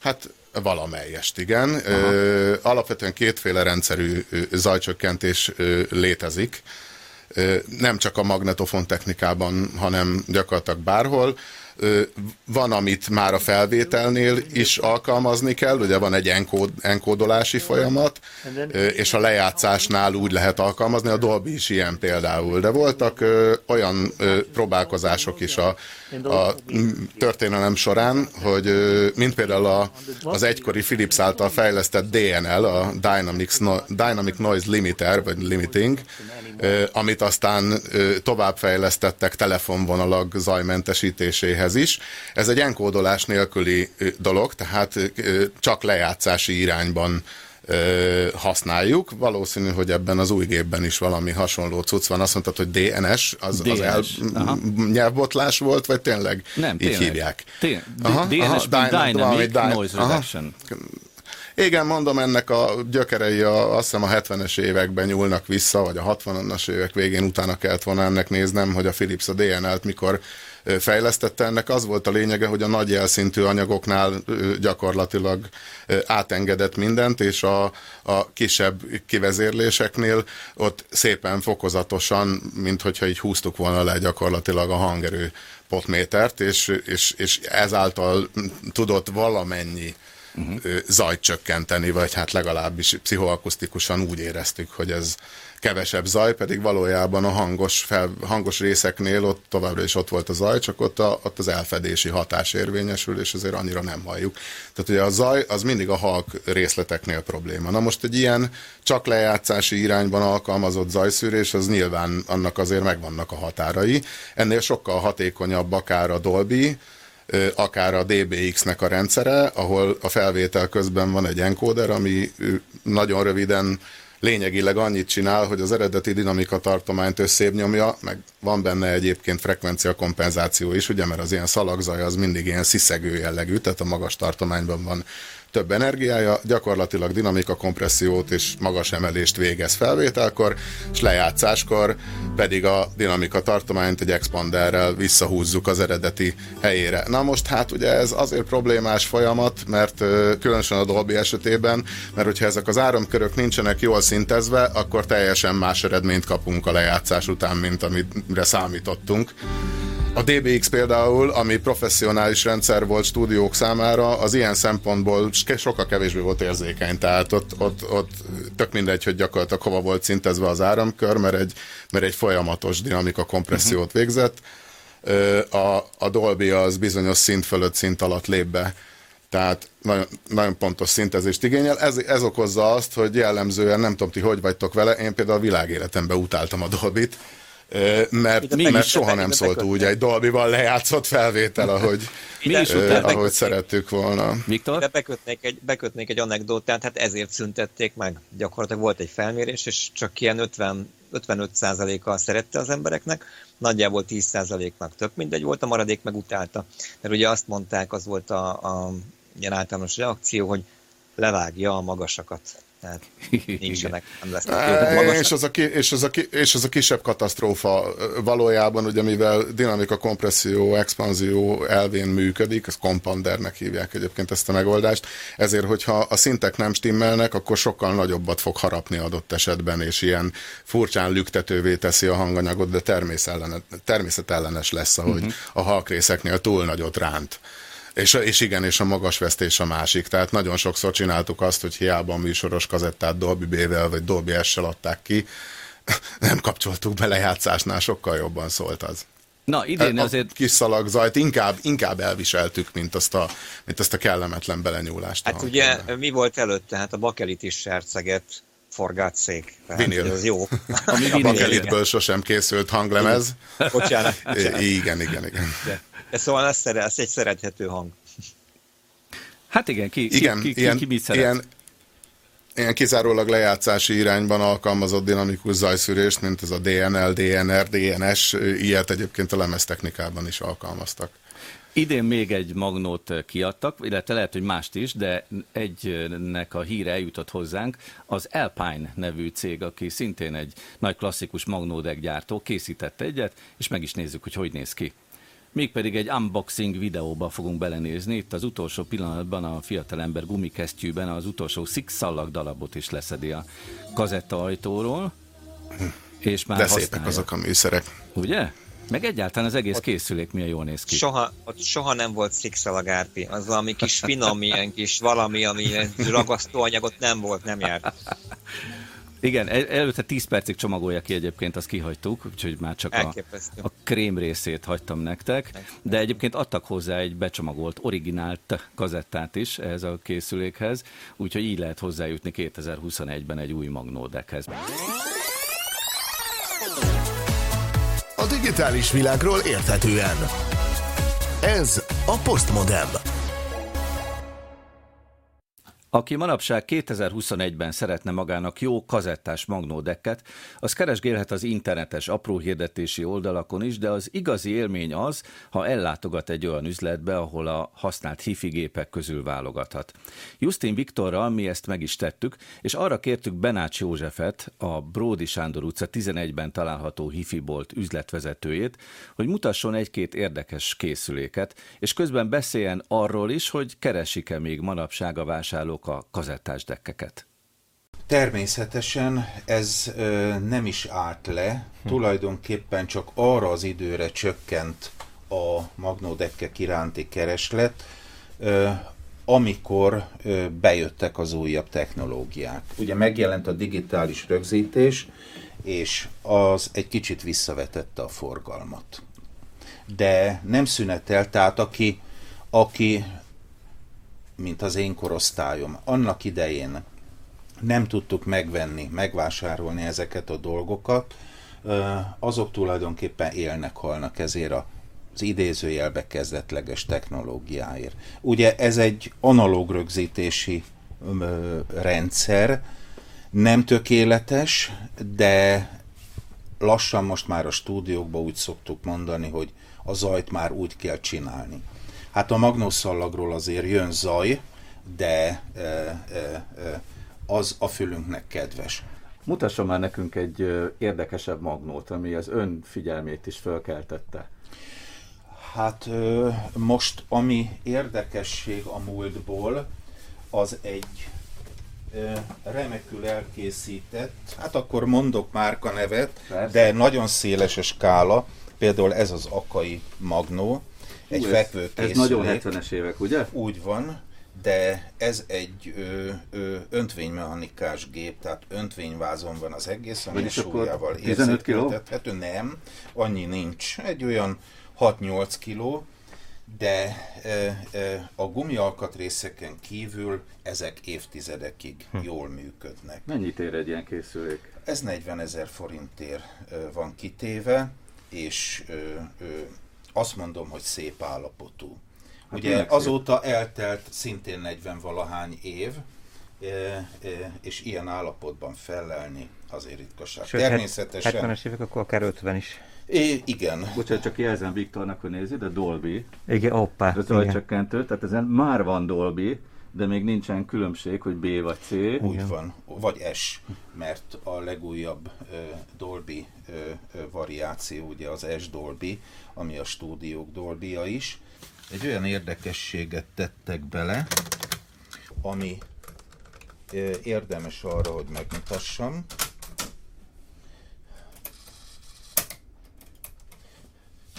Hát Valamelyest, igen. Ö, alapvetően kétféle rendszerű zajcsökkentés ö, létezik. Ö, nem csak a magnetofon technikában, hanem gyakorlatilag bárhol. Van, amit már a felvételnél is alkalmazni kell, ugye van egy enkód, enkódolási folyamat, és a lejátszásnál úgy lehet alkalmazni, a Dolby is ilyen például. De voltak olyan próbálkozások is a, a történelem során, hogy mint például a, az egykori Philips által fejlesztett DNL, a Dynamics no, Dynamic Noise Limiter, vagy Limiting, amit aztán továbbfejlesztettek telefonvonalak zajmentesítéséhez is. Ez egy enkódolás nélküli dolog, tehát csak lejátszási irányban használjuk. Valószínű, hogy ebben az új gépben is valami hasonló cucc van. Azt mondtad, hogy DNS, az, DNS. az el, nyelvbotlás volt, vagy tényleg Nem, így tényleg. hívják? Aha, DNS, aha, Dynamic, Dynamic Noise Reduction. Aha. Igen, mondom, ennek a gyökerei a, azt hiszem a 70-es években nyúlnak vissza, vagy a 60-as évek végén utána kellett volna ennek néznem, hogy a Philips a DNL-t mikor fejlesztette. Ennek az volt a lényege, hogy a nagy jelszintű anyagoknál gyakorlatilag átengedett mindent, és a, a kisebb kivezérléseknél ott szépen fokozatosan, mint hogyha így húztuk volna le gyakorlatilag a hangerő potmétert, és, és, és ezáltal tudott valamennyi uh-huh. zajt csökkenteni, vagy hát legalábbis pszichoakusztikusan úgy éreztük, hogy ez kevesebb zaj, pedig valójában a hangos, fel, hangos részeknél ott továbbra is ott volt a zaj, csak ott, a, ott az elfedési hatás érvényesül, és azért annyira nem halljuk. Tehát ugye a zaj az mindig a halk részleteknél probléma. Na most egy ilyen csak lejátszási irányban alkalmazott zajszűrés, az nyilván annak azért megvannak a határai. Ennél sokkal hatékonyabb akár a Dolby, akár a DBX-nek a rendszere, ahol a felvétel közben van egy encoder, ami nagyon röviden lényegileg annyit csinál, hogy az eredeti dinamika tartományt összébb nyomja, meg van benne egyébként frekvencia kompenzáció is, ugye, mert az ilyen szalagzaj az mindig ilyen sziszegő jellegű, tehát a magas tartományban van több energiája, gyakorlatilag dinamika kompressziót és magas emelést végez felvételkor, és lejátszáskor pedig a dinamika tartományt egy expanderrel visszahúzzuk az eredeti helyére. Na most hát ugye ez azért problémás folyamat, mert különösen a Dolby esetében, mert hogyha ezek az áramkörök nincsenek jól szintezve, akkor teljesen más eredményt kapunk a lejátszás után, mint amire számítottunk. A DBX például, ami professzionális rendszer volt stúdiók számára, az ilyen szempontból sokkal kevésbé volt érzékeny, tehát ott, ott, ott tök mindegy, hogy gyakorlatilag hova volt szintezve az áramkör, mert egy, mert egy folyamatos dinamika kompressziót uh-huh. végzett. A, a Dolby az bizonyos szint fölött, szint alatt lép be. Tehát nagyon, nagyon pontos szintezést igényel. Ez, ez okozza azt, hogy jellemzően, nem tudom ti, hogy vagytok vele, én például a világéletemben utáltam a Dolbit, mert, mi mert soha nem szólt úgy egy Dolby-val lejátszott felvétel, ahogy, mi is uh, ahogy szerettük volna. Viktor? De bekötnék egy, bekötnék egy anekdotát, hát ezért szüntették meg. Gyakorlatilag volt egy felmérés, és csak ilyen 50, 55%-a szerette az embereknek, nagyjából 10%-nak tök mindegy volt, a maradék meg utálta. Mert ugye azt mondták, az volt a, a ilyen általános reakció, hogy levágja a magasakat tehát nincsenek, nem lesznek És az, a ki, és, az a ki, és az a kisebb katasztrófa valójában, ugye mivel dinamika, kompresszió, expanzió elvén működik, ezt kompandernek hívják egyébként ezt a megoldást, ezért, hogyha a szintek nem stimmelnek, akkor sokkal nagyobbat fog harapni adott esetben, és ilyen furcsán lüktetővé teszi a hanganyagot, de természetellenes lesz, ahogy uh-huh. a halkrészeknél túl nagyot ránt. És, és igen, és a magas vesztés a másik. Tehát nagyon sokszor csináltuk azt, hogy hiába a műsoros kazettát Dolby B-vel vagy Dolby S-sel adták ki, [laughs] nem kapcsoltuk bele játszásnál, sokkal jobban szólt az. Na, idén azért... A kis szalagzajt inkább, inkább elviseltük, mint azt, a, mint azt a kellemetlen belenyúlást. Hát ugye mi volt előtte? Hát a bakelit is serceget forgátszék. Vinil. Ez jó. a bakelitből sosem készült hanglemez. Bocsánat. bocsánat. Igen, igen, igen. De. De szóval ez, szere, ez egy szerethető hang. Hát igen, ki, igen, ki, ki, ilyen, ki, ki mit szeret? Ilyen, ilyen kizárólag lejátszási irányban alkalmazott dinamikus zajszűrést, mint ez a DNL, DNR, DNS, ilyet egyébként a lemeztechnikában is alkalmaztak. Idén még egy magnót kiadtak, illetve lehet, hogy mást is, de egynek a híre eljutott hozzánk. Az Alpine nevű cég, aki szintén egy nagy klasszikus magnódek gyártó, készített egyet, és meg is nézzük, hogy hogy néz ki mégpedig egy unboxing videóba fogunk belenézni. Itt az utolsó pillanatban a fiatalember gumikesztyűben az utolsó Six szallag dalabot is leszedi a kazetta ajtóról. És már De használja. szépek azok a műszerek. Ugye? Meg egyáltalán az egész ott készülék milyen jól néz ki. Soha, ott soha nem volt szikszel a gárpi. Az valami kis finom, ilyen kis valami, ami ragasztóanyagot nem volt, nem járt. [laughs] Igen, el, előtte 10 percig csomagolja ki egyébként, azt kihagytuk, úgyhogy már csak a, a krém részét hagytam nektek, de egyébként adtak hozzá egy becsomagolt, originált kazettát is ehhez a készülékhez, úgyhogy így lehet hozzájutni 2021-ben egy új magnódekhez. A digitális világról érthetően. Ez a Postmodem. Aki manapság 2021-ben szeretne magának jó kazettás magnódekket, az keresgélhet az internetes apró hirdetési oldalakon is, de az igazi élmény az, ha ellátogat egy olyan üzletbe, ahol a használt hifi gépek közül válogathat. Justin Viktorral mi ezt meg is tettük, és arra kértük Benács Józsefet, a Bródi Sándor utca 11-ben található hifi bolt üzletvezetőjét, hogy mutasson egy-két érdekes készüléket, és közben beszéljen arról is, hogy keresik-e még manapság a vásárlók a kazettás dekkeket? Természetesen ez ö, nem is állt le, hm. tulajdonképpen csak arra az időre csökkent a magnódekkek iránti kereslet, ö, amikor ö, bejöttek az újabb technológiák. Ugye megjelent a digitális rögzítés, és az egy kicsit visszavetette a forgalmat. De nem szünetel, tehát aki, aki mint az én korosztályom. Annak idején nem tudtuk megvenni, megvásárolni ezeket a dolgokat, azok tulajdonképpen élnek, halnak ezért a az idézőjelbe kezdetleges technológiáért. Ugye ez egy analóg rögzítési rendszer, nem tökéletes, de lassan most már a stúdiókban úgy szoktuk mondani, hogy a zajt már úgy kell csinálni. Hát a magnosszallagról azért jön zaj, de e, e, e, az a fülünknek kedves. Mutasson már nekünk egy érdekesebb magnót, ami az ön figyelmét is fölkeltette. Hát most, ami érdekesség a múltból, az egy remekül elkészített, hát akkor mondok márka nevet, Persze. de nagyon széles a skála, például ez az Akai Magnó, egy Hú, fekvő ez, nagyon 70-es évek, ugye? Úgy van, de ez egy ö, ö, öntvénymechanikás gép, tehát öntvényvázon van az egész, ami súlyával 15 kiló? Nem, annyi nincs. Egy olyan 6-8 kiló, de e, e, a gumialkatrészeken kívül ezek évtizedekig hm. jól működnek. Mennyit ér egy ilyen készülék? Ez 40 ezer forintért van kitéve, és azt mondom, hogy szép állapotú. Hát Ugye azóta szép. eltelt szintén 40 valahány év, e, e, és ilyen állapotban fellelni azért ritkaság. Sőt, Természetesen... 70-es évek, akkor akár 50 is. É, igen. Bocsánat, csak jelzem Viktornak, hogy nézi, de Dolby. Igen, oppá. Ez zajcsökkentő, tehát ezen már van Dolby, de még nincsen különbség, hogy B vagy C. Úgy Igen. van, vagy S, mert a legújabb uh, Dolby uh, variáció, ugye az S Dolby, ami a stúdiók Dolby-ja is. Egy olyan érdekességet tettek bele, ami érdemes arra, hogy megmutassam.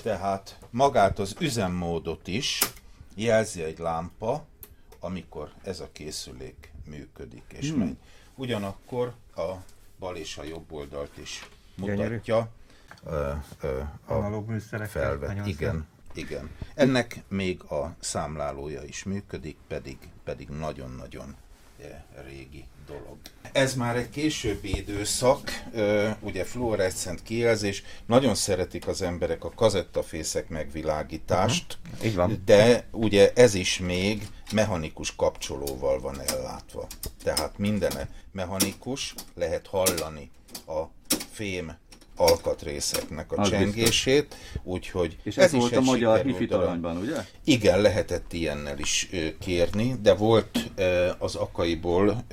Tehát magát az üzemmódot is jelzi egy lámpa, amikor ez a készülék működik és hmm. megy. Ugyanakkor a bal és a jobb oldalt is mutatja. Ö, ö, a felvet. Igen, igen. Ennek még a számlálója is működik, pedig pedig nagyon-nagyon régi dolog. Ez már egy későbbi időszak, ugye fluoreszcent kijelzés, nagyon szeretik az emberek a kazettafészek megvilágítást, uh-huh. Így van. de ugye ez is még mechanikus kapcsolóval van ellátva. Tehát minden mechanikus, lehet hallani a fém alkatrészeknek a Az csengését, úgyhogy És ez, ez volt a magyar hifitalanyban, ugye? Igen, lehetett ilyennel is kérni, de volt az akaiból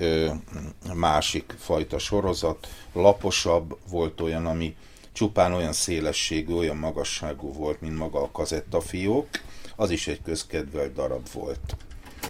másik fajta sorozat, laposabb, volt olyan, ami csupán olyan szélességű, olyan magasságú volt, mint maga a kazettafiók, az is egy közkedvelt darab volt.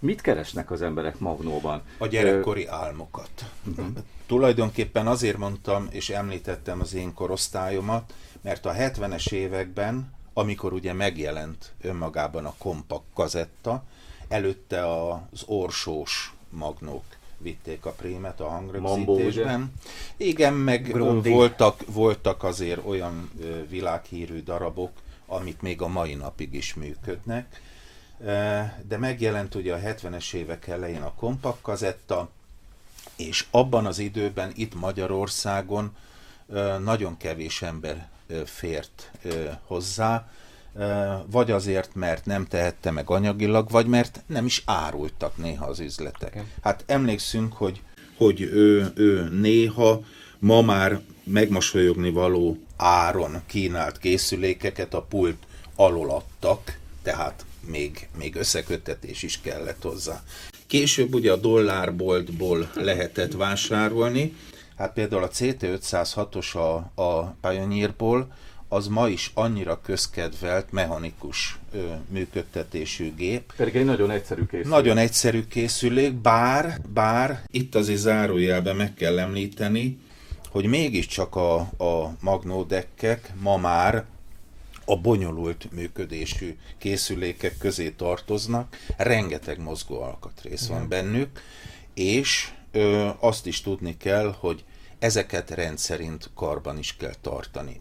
Mit keresnek az emberek magnóban? A gyerekkori álmokat. Uh-huh. Tulajdonképpen azért mondtam és említettem az én korosztályomat, mert a 70-es években, amikor ugye megjelent önmagában a kompakt kazetta, előtte az orsós magnók vitték a prémet a hangrögzítésben. Igen, meg voltak, voltak azért olyan világhírű darabok, amik még a mai napig is működnek. De megjelent ugye a 70-es évek elején a kompakt kazetta, és abban az időben itt Magyarországon nagyon kevés ember fért hozzá, vagy azért, mert nem tehette meg anyagilag, vagy mert nem is árultak néha az üzletek. Hát emlékszünk, hogy, hogy ő, ő néha ma már megmosolyogni való áron kínált készülékeket a pult alól adtak, tehát még, még összekötetés is kellett hozzá. Később ugye a dollárboltból lehetett vásárolni, hát például a CT506-os a, a Pioneerból, az ma is annyira közkedvelt mechanikus ö, működtetésű gép. Pedig egy nagyon egyszerű készülék. Nagyon egyszerű készülék, bár, bár itt azért zárójelben meg kell említeni, hogy mégiscsak a, a magnódekkek ma már a bonyolult működésű készülékek közé tartoznak, rengeteg mozgó alkatrész van bennük, és ö, azt is tudni kell, hogy ezeket rendszerint karban is kell tartani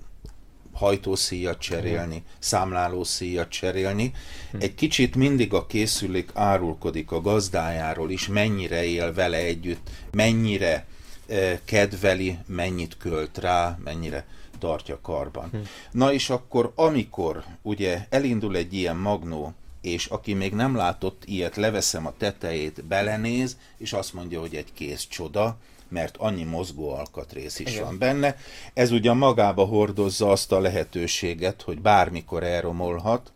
hajtószíjat cserélni, számlálószíjat cserélni. Hm. Egy kicsit mindig a készülék árulkodik a gazdájáról is, mennyire él vele együtt, mennyire kedveli, mennyit költ rá, mennyire tartja karban. Hm. Na és akkor, amikor ugye elindul egy ilyen magnó, és aki még nem látott ilyet, leveszem a tetejét, belenéz, és azt mondja, hogy egy kész csoda, mert annyi mozgó alkatrész is Igen. van benne. Ez ugyan magába hordozza azt a lehetőséget, hogy bármikor elromolhat,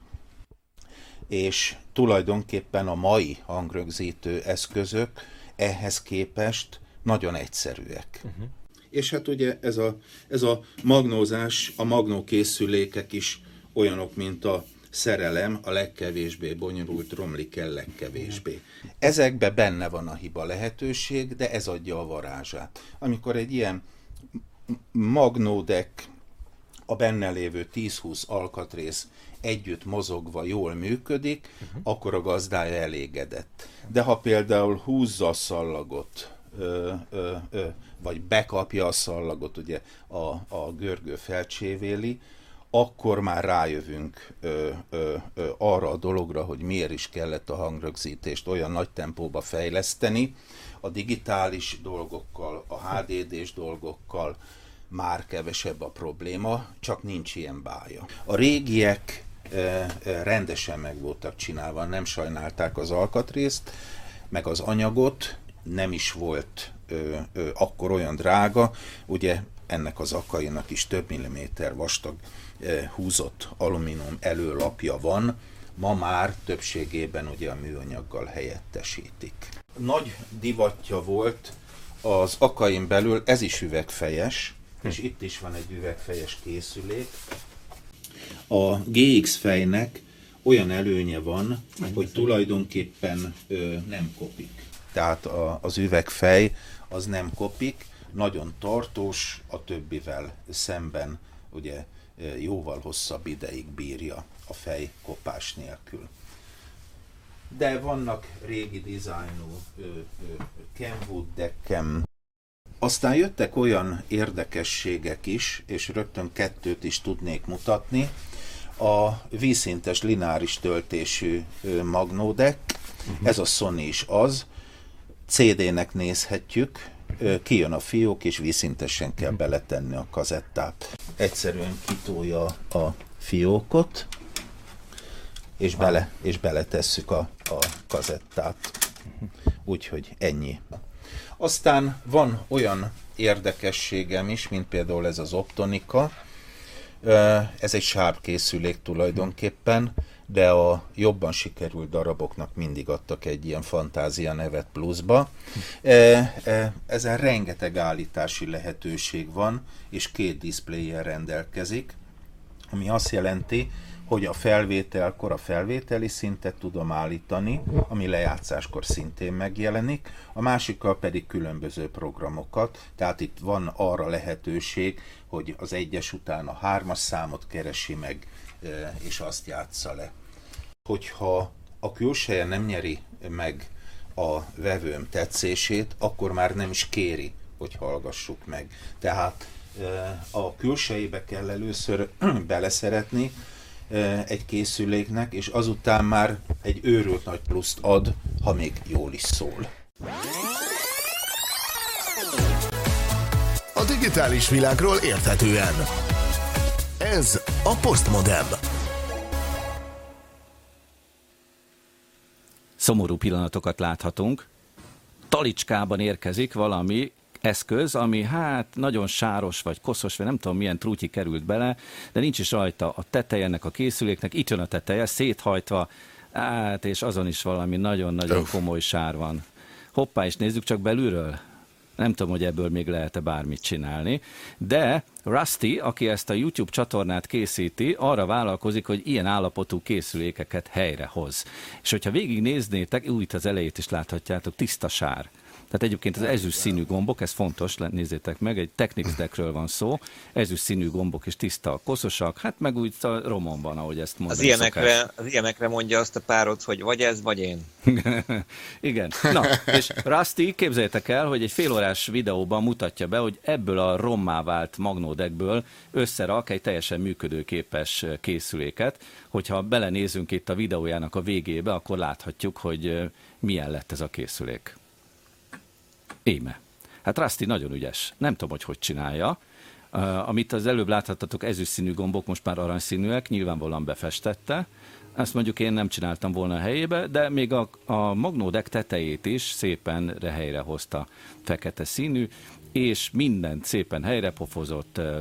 és tulajdonképpen a mai hangrögzítő eszközök ehhez képest nagyon egyszerűek. Uh-huh. És hát ugye ez a, ez a magnózás, a magnó készülékek is olyanok, mint a szerelem a legkevésbé bonyolult, romlik el legkevésbé. Ezekbe benne van a hiba lehetőség, de ez adja a varázsát. Amikor egy ilyen magnódek, a benne lévő 10-20 alkatrész együtt mozogva jól működik, uh-huh. akkor a gazdája elégedett. De ha például húzza a szallagot, ö, ö, ö, vagy bekapja a szallagot, ugye a, a görgő felcsévéli, akkor már rájövünk ö, ö, ö, arra a dologra, hogy miért is kellett a hangrögzítést olyan nagy tempóba fejleszteni. A digitális dolgokkal, a HDD-s dolgokkal már kevesebb a probléma, csak nincs ilyen bája. A régiek ö, ö, rendesen meg voltak csinálva, nem sajnálták az alkatrészt, meg az anyagot, nem is volt ö, ö, akkor olyan drága, ugye ennek az akainak is több milliméter vastag Eh, húzott alumínium előlapja van, ma már többségében ugye a műanyaggal helyettesítik. Nagy divatja volt az akain belül, ez is üvegfejes, hm. és itt is van egy üvegfejes készülék. A GX fejnek olyan előnye van, hogy tulajdonképpen ö, nem kopik. Tehát a, az üvegfej az nem kopik, nagyon tartós, a többivel szemben ugye jóval hosszabb ideig bírja a fej kopás nélkül. De vannak régi dizájnú Kenwood deckem. Aztán jöttek olyan érdekességek is, és rögtön kettőt is tudnék mutatni. A vízszintes lineáris töltésű magnódek, uh-huh. ez a Sony is az, CD-nek nézhetjük, kijön a fiók, és vízszintesen kell beletenni a kazettát. Egyszerűen kitolja a fiókot, és, bele, és beletesszük a, a kazettát. Úgyhogy ennyi. Aztán van olyan érdekességem is, mint például ez az optonika. Ez egy sárkészülék tulajdonképpen, de a jobban sikerült daraboknak mindig adtak egy ilyen fantázia nevet pluszba. E, e, ezen rengeteg állítási lehetőség van, és két diszpléjjel rendelkezik. ami azt jelenti, hogy a felvételkor a felvételi szintet tudom állítani, ami lejátszáskor szintén megjelenik, a másikkal pedig különböző programokat, tehát itt van arra lehetőség, hogy az egyes után a hármas számot keresi meg, és azt játsza le. Hogyha a külseje nem nyeri meg a vevőm tetszését, akkor már nem is kéri, hogy hallgassuk meg. Tehát a külsejébe kell először [clears throat] beleszeretni egy készüléknek, és azután már egy őrült nagy pluszt ad, ha még jól is szól. A digitális világról érthetően. Ez a Postmodem. Szomorú pillanatokat láthatunk. Talicskában érkezik valami eszköz, ami hát nagyon sáros, vagy koszos, vagy nem tudom milyen trútyi került bele, de nincs is rajta a teteje ennek a készüléknek, itt jön a teteje, széthajtva, hát és azon is valami nagyon-nagyon komoly sár van. Hoppá, és nézzük csak belülről. Nem tudom, hogy ebből még lehet-e bármit csinálni, de Rusty, aki ezt a YouTube csatornát készíti, arra vállalkozik, hogy ilyen állapotú készülékeket helyrehoz. És hogyha végignéznétek, úgy az elejét is láthatjátok, tiszta sár. Tehát egyébként az ezüst színű gombok, ez fontos, nézzétek meg, egy Technics deckről van szó, ezüst színű gombok és tiszta koszosak, hát meg úgy a romon van, ahogy ezt mondani az ilyenekre, az ilyenekre mondja azt a párod, hogy vagy ez, vagy én. [laughs] Igen. Na, és Rusty, képzeljétek el, hogy egy félórás videóban mutatja be, hogy ebből a rommá vált magnódekből összerak egy teljesen működőképes készüléket. Hogyha belenézünk itt a videójának a végébe, akkor láthatjuk, hogy milyen lett ez a készülék. Éme. Hát Rusty nagyon ügyes. Nem tudom, hogy hogy csinálja. Uh, amit az előbb láthattatok, ezüstszínű gombok most már aranyszínűek, nyilvánvalóan befestette. Ezt mondjuk én nem csináltam volna a helyébe, de még a, a magnódek tetejét is szépen helyre hozta fekete színű, és mindent szépen helyre pofozott, uh,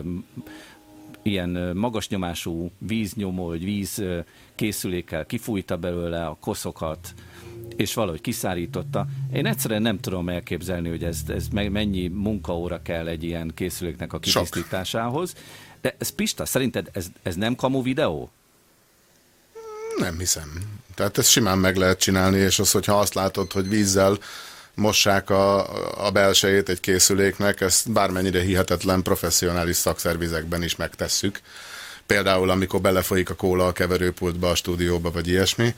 ilyen magas nyomású víznyomó, vagy víz készülékkel kifújta belőle a koszokat, és valahogy kiszárította. Én egyszerűen nem tudom elképzelni, hogy ez, ez mennyi munkaóra kell egy ilyen készüléknek a kitisztításához. De ez Pista, szerinted ez, ez nem kamu videó? Nem hiszem. Tehát ezt simán meg lehet csinálni, és az, hogyha azt látod, hogy vízzel mossák a, a belsejét egy készüléknek, ezt bármennyire hihetetlen professzionális szakszervizekben is megtesszük. Például, amikor belefolyik a kóla a keverőpultba, a stúdióba, vagy ilyesmi,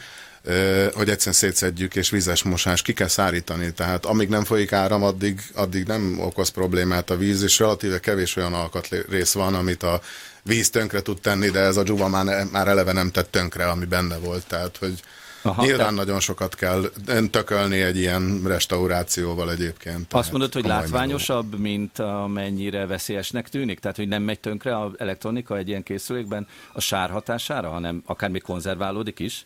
hogy egyszerűen szétszedjük, és vizes mosás ki kell szárítani. Tehát amíg nem folyik áram, addig, addig nem okoz problémát a víz, és relatíve kevés olyan alkatrész van, amit a víz tönkre tud tenni, de ez a dzsuva már, már eleve nem tett tönkre, ami benne volt. Tehát, hogy Aha, Nyilván te... nagyon sokat kell tökölni egy ilyen restaurációval egyébként. Azt mondod, hogy látványosabb, dolog. mint amennyire veszélyesnek tűnik? Tehát, hogy nem megy tönkre az elektronika egy ilyen készülékben a sár hatására, hanem akár még konzerválódik is?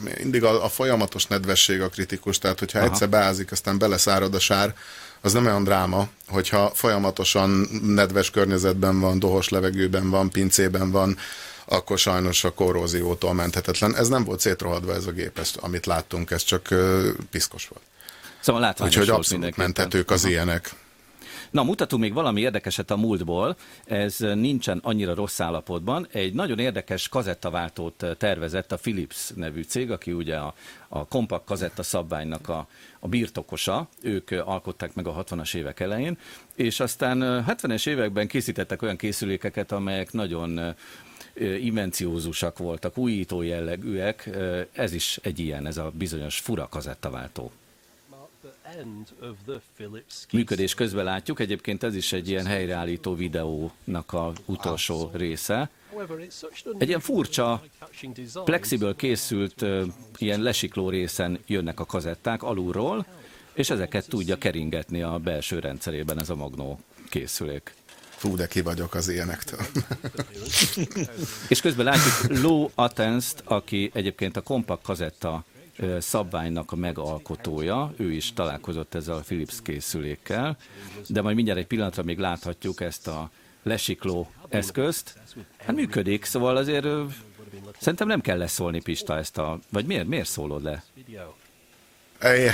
Mindig a, a folyamatos nedvesség a kritikus, tehát hogyha Aha. egyszer beázik, aztán beleszárad a sár, az nem olyan dráma, hogyha folyamatosan nedves környezetben van, dohos levegőben van, pincében van, akkor sajnos a korróziótól menthetetlen. Ez nem volt szétrohadva ez a gép, ezt, amit láttunk, ez csak uh, piszkos volt. Szóval látványos Úgyhogy abszolút menthetők az Aha. ilyenek. Na, mutatunk még valami érdekeset a múltból. Ez nincsen annyira rossz állapotban. Egy nagyon érdekes kazettaváltót tervezett a Philips nevű cég, aki ugye a, a kompakt kazetta szabványnak a, a birtokosa. Ők alkották meg a 60-as évek elején, és aztán 70-es években készítettek olyan készülékeket, amelyek nagyon invenciózusak voltak, újító jellegűek. Ez is egy ilyen, ez a bizonyos fura kazettaváltó működés közben látjuk. Egyébként ez is egy ilyen helyreállító videónak a utolsó része. Egy ilyen furcsa, plexiből készült ilyen lesikló részen jönnek a kazetták alulról, és ezeket tudja keringetni a belső rendszerében ez a magnó készülék. Fú, de ki vagyok az ilyenektől. és közben látjuk Lou Attenst, aki egyébként a kompakt kazetta szabványnak a megalkotója, ő is találkozott ezzel a Philips készülékkel, de majd mindjárt egy pillanatra még láthatjuk ezt a lesikló eszközt. Hát működik, szóval azért szerintem nem kell leszólni Pista ezt a... Vagy miért, miért szólod le?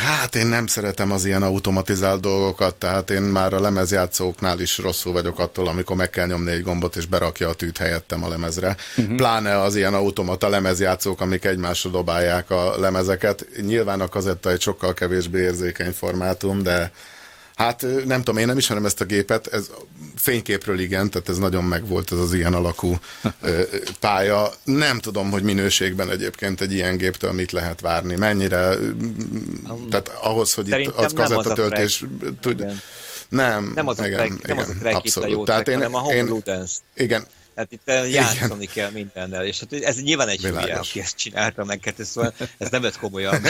Hát én nem szeretem az ilyen automatizált dolgokat, tehát én már a lemezjátszóknál is rosszul vagyok attól, amikor meg kell nyomni egy gombot, és berakja a tűt helyettem a lemezre. Uh-huh. Pláne az ilyen automata lemezjátszók, amik egymásra dobálják a lemezeket. Nyilván a kazetta egy sokkal kevésbé érzékeny formátum, de Hát nem tudom, én nem ismerem ezt a gépet, ez fényképről igen, tehát ez nagyon megvolt ez az ilyen alakú pálya. Nem tudom, hogy minőségben egyébként egy ilyen géptől mit lehet várni, mennyire, tehát ahhoz, hogy Szerintem itt az kazettatöltés. Nem, nem az a track, nem az a track abszolút. Itt a jó Tehát track, én, hanem a én, Igen, tehát itt játszani kell mindennel, és hát ez nyilván egy hülye, aki ezt csinálta meg, hát ez, szóval ez nem vett komolyan.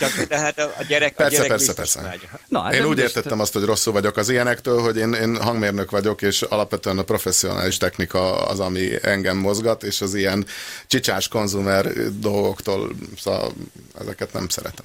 Csak tehát a gyerek, persze, a gyerek persze, persze. Na, hát én úgy értettem azt, hogy rosszul vagyok az ilyenektől, hogy én, én hangmérnök vagyok, és alapvetően a professzionális technika az, ami engem mozgat, és az ilyen csicsás konzumer dolgoktól, szóval ezeket nem szeretem.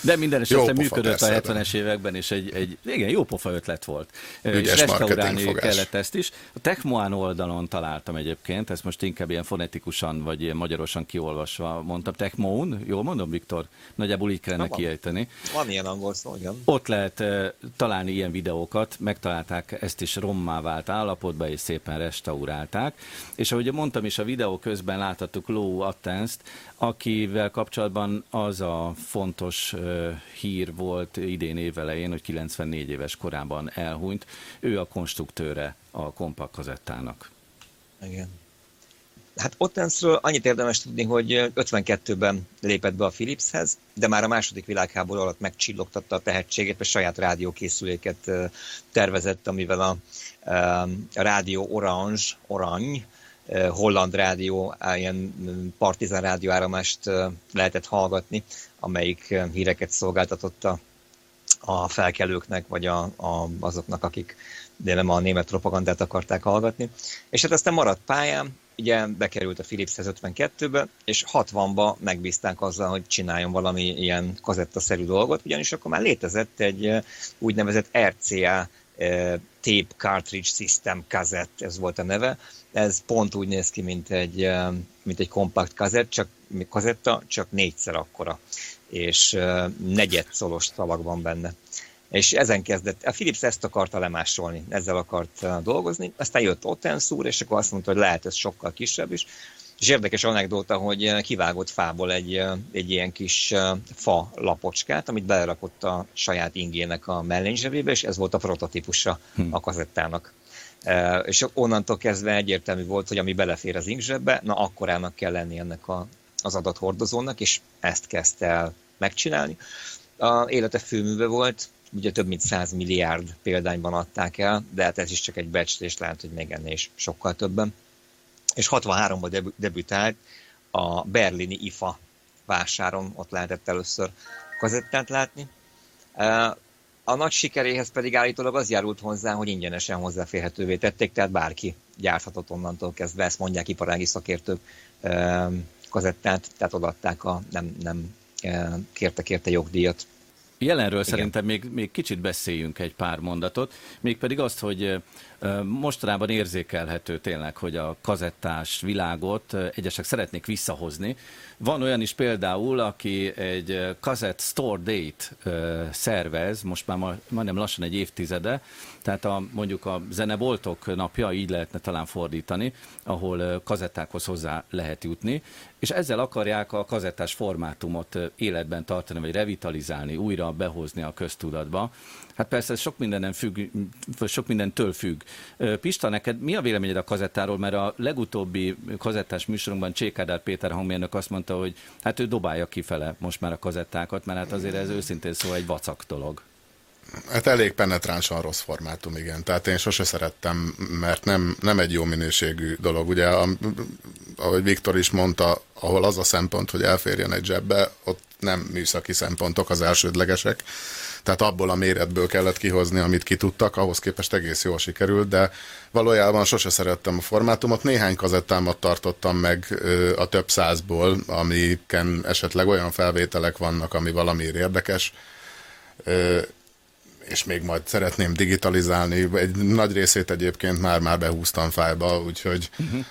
De minden esetre működött a 70-es években, és egy, egy igen, jó pofa ötlet volt. Ügyes és restaurálni kellett ezt is. A Techmoan oldalon oldalon találtam egyébként, ezt most inkább ilyen fonetikusan, vagy ilyen magyarosan kiolvasva mondtam. Techmoon, jól mondom, Viktor? Nagyjából így kellene kiejteni. Van ilyen angol szó, igen. Ott lehet uh, találni ilyen videókat, megtalálták ezt is rommá vált állapotba, és szépen restaurálták. És ahogy mondtam is, a videó közben láthattuk Lou Attenst, akivel kapcsolatban az a fontos uh, hír volt idén évelején, hogy 94 éves korában elhunyt. Ő a konstruktőre a kompakt kazettának. Igen. Hát Ottensről annyit érdemes tudni, hogy 52-ben lépett be a Philipshez, de már a második világháború alatt megcsillogtatta a tehetségét, és saját rádiókészüléket tervezett, amivel a, a rádió Orange, Orange, holland rádió, ilyen partizán rádióáramást lehetett hallgatni, amelyik híreket szolgáltatott a, a felkelőknek, vagy a, a, azoknak, akik de nem a német propagandát akarták hallgatni. És hát aztán maradt pályán, ugye bekerült a Philips 152-be, és 60-ba megbízták azzal, hogy csináljon valami ilyen kazettaszerű dolgot, ugyanis akkor már létezett egy úgynevezett RCA Tape Cartridge System kazett, ez volt a neve. Ez pont úgy néz ki, mint egy, mint egy kompakt kazett, csak kazetta, csak négyszer akkora, és negyed szolos szavak van benne. És ezen kezdett, a Philips ezt akarta lemásolni, ezzel akart uh, dolgozni, aztán jött Ottens úr, és akkor azt mondta, hogy lehet ez sokkal kisebb is, és érdekes anekdóta, hogy uh, kivágott fából egy, uh, egy ilyen kis fa lapocskát, amit belerakott a saját ingének a mellényzsebébe, és ez volt a prototípusa hmm. a kazettának. És onnantól kezdve egyértelmű volt, hogy ami belefér az ingzsebbe, na akkorának kell lenni ennek a, az adathordozónak, és ezt kezdte el megcsinálni. A élete főműve volt, ugye több mint 100 milliárd példányban adták el, de hát ez is csak egy becslés, lehet, hogy még ennél is sokkal többen. És 63-ban debütált a berlini IFA vásáron, ott lehetett először kazettát látni. A nagy sikeréhez pedig állítólag az járult hozzá, hogy ingyenesen hozzáférhetővé tették, tehát bárki gyárthatott onnantól kezdve, ezt mondják iparági szakértők kazettát, tehát odaadták a nem, nem kértek érte jogdíjat Jelenről Igen. szerintem még, még kicsit beszéljünk egy pár mondatot, mégpedig azt, hogy mostanában érzékelhető tényleg, hogy a kazettás világot egyesek szeretnék visszahozni. Van olyan is például, aki egy kazett store date szervez, most már majdnem lassan egy évtizede, tehát a, mondjuk a zeneboltok napja, így lehetne talán fordítani, ahol kazettákhoz hozzá lehet jutni, és ezzel akarják a kazettás formátumot életben tartani, vagy revitalizálni, újra behozni a köztudatba. Hát persze ez sok mindenen függ, sok mindentől függ. Pista, neked mi a véleményed a kazettáról? Mert a legutóbbi kazettás műsorunkban Csékádár Péter hangmérnök azt mondta, hogy hát ő dobálja kifele most már a kazettákat, mert hát azért ez őszintén szó egy vacak dolog. Hát elég penetránsan rossz formátum, igen. Tehát én sose szerettem, mert nem, nem egy jó minőségű dolog. Ugye, ahogy Viktor is mondta, ahol az a szempont, hogy elférjen egy zsebbe, ott nem műszaki szempontok az elsődlegesek. Tehát abból a méretből kellett kihozni, amit ki tudtak, ahhoz képest egész jól sikerült, de valójában sose szerettem a formátumot. Néhány kazettámat tartottam meg a több százból, amiken esetleg olyan felvételek vannak, ami valamiért érdekes és még majd szeretném digitalizálni. Egy nagy részét egyébként már-már behúztam fájba, úgyhogy uh-huh.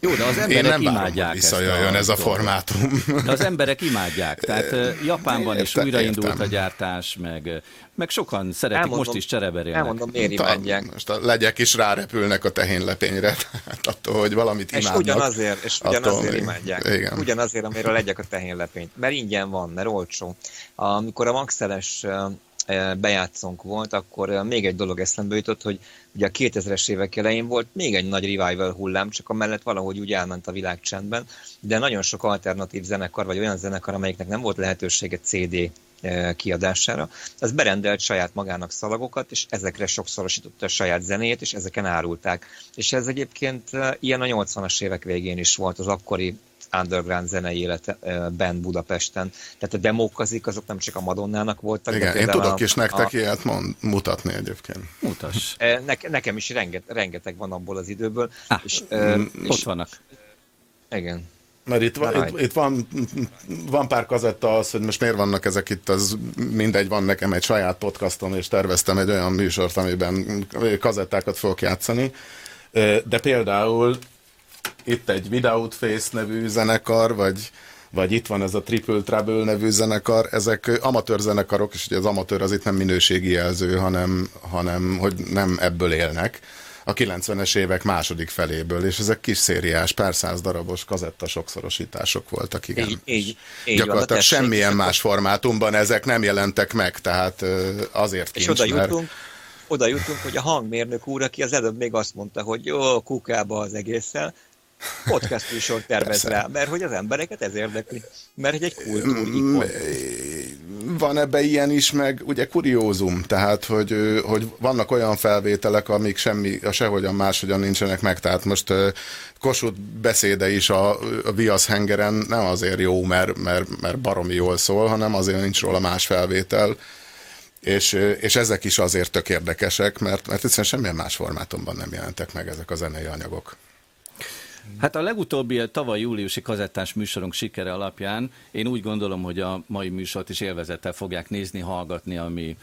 Jó, de az emberek Én nem imádják visszajöjjön ez a, ez a formátum. De az emberek imádják. Tehát Japánban is újraindult értem. a gyártás, meg, meg sokan szeretik elmondom, most is csereberélnek. Elmondom, miért imádják. Most a legyek is rárepülnek a tehénlepényre, [laughs] tehát attól, hogy valamit imádnak. És ugyanazért, és ugyanazért attól, imádják. Igen. Ugyanazért, amire a legyek a tehénlepényt. Mert ingyen van, mert olcsó. Amikor a maxeles bejátszónk volt, akkor még egy dolog eszembe jutott, hogy ugye a 2000-es évek elején volt még egy nagy revival hullám, csak amellett valahogy úgy elment a világ csendben, de nagyon sok alternatív zenekar, vagy olyan zenekar, amelyiknek nem volt lehetősége CD kiadására, az berendelt saját magának szalagokat, és ezekre sokszorosította a saját zenéjét, és ezeken árulták. És ez egyébként ilyen a 80-as évek végén is volt az akkori underground zenei életben Budapesten. Tehát a demókazik azok nem csak a Madonnának voltak. Igen, én tudok a, is nektek a, ilyet mond, mutatni egyébként. Mutass. Ne, nekem is renget, rengeteg van abból az időből. Ah, és, és, ott vannak. Igen. Mert itt, van, itt, itt van, van pár kazetta az, hogy most miért vannak ezek itt, az mindegy, van nekem egy saját podcastom, és terveztem egy olyan műsort, amiben kazettákat fogok játszani. De például itt egy Without Face nevű zenekar, vagy, vagy itt van ez a Triple Trouble nevű zenekar, ezek amatőr zenekarok, és ugye az amatőr az itt nem minőségi jelző, hanem, hanem hogy nem ebből élnek. A 90-es évek második feléből, és ezek kis szériás, pár száz darabos kazetta sokszorosítások voltak, igen. Így, így, így Gyakorlatilag van, semmilyen más formátumban ezek nem jelentek meg, tehát azért kincs, És oda mert... jutunk, oda jutunk, hogy a hangmérnök úr, aki az előbb még azt mondta, hogy jó, kukába az egészen, podcast műsor tervez rá, mert hogy az embereket ez érdekli, mert egy kultúrikon. Van ebbe ilyen is, meg ugye kuriózum, tehát hogy, hogy vannak olyan felvételek, amik semmi, a sehogyan máshogyan nincsenek meg, tehát most Kossuth beszéde is a, a Viasz hengeren nem azért jó, mert, mert, mert baromi jól szól, hanem azért nincs róla más felvétel, és, és ezek is azért tök érdekesek, mert, mert egyszerűen semmilyen más formátumban nem jelentek meg ezek a zenei anyagok. Hát a legutóbbi a tavaly júliusi kazettás műsorunk sikere alapján én úgy gondolom, hogy a mai műsort is élvezettel fogják nézni, hallgatni a mi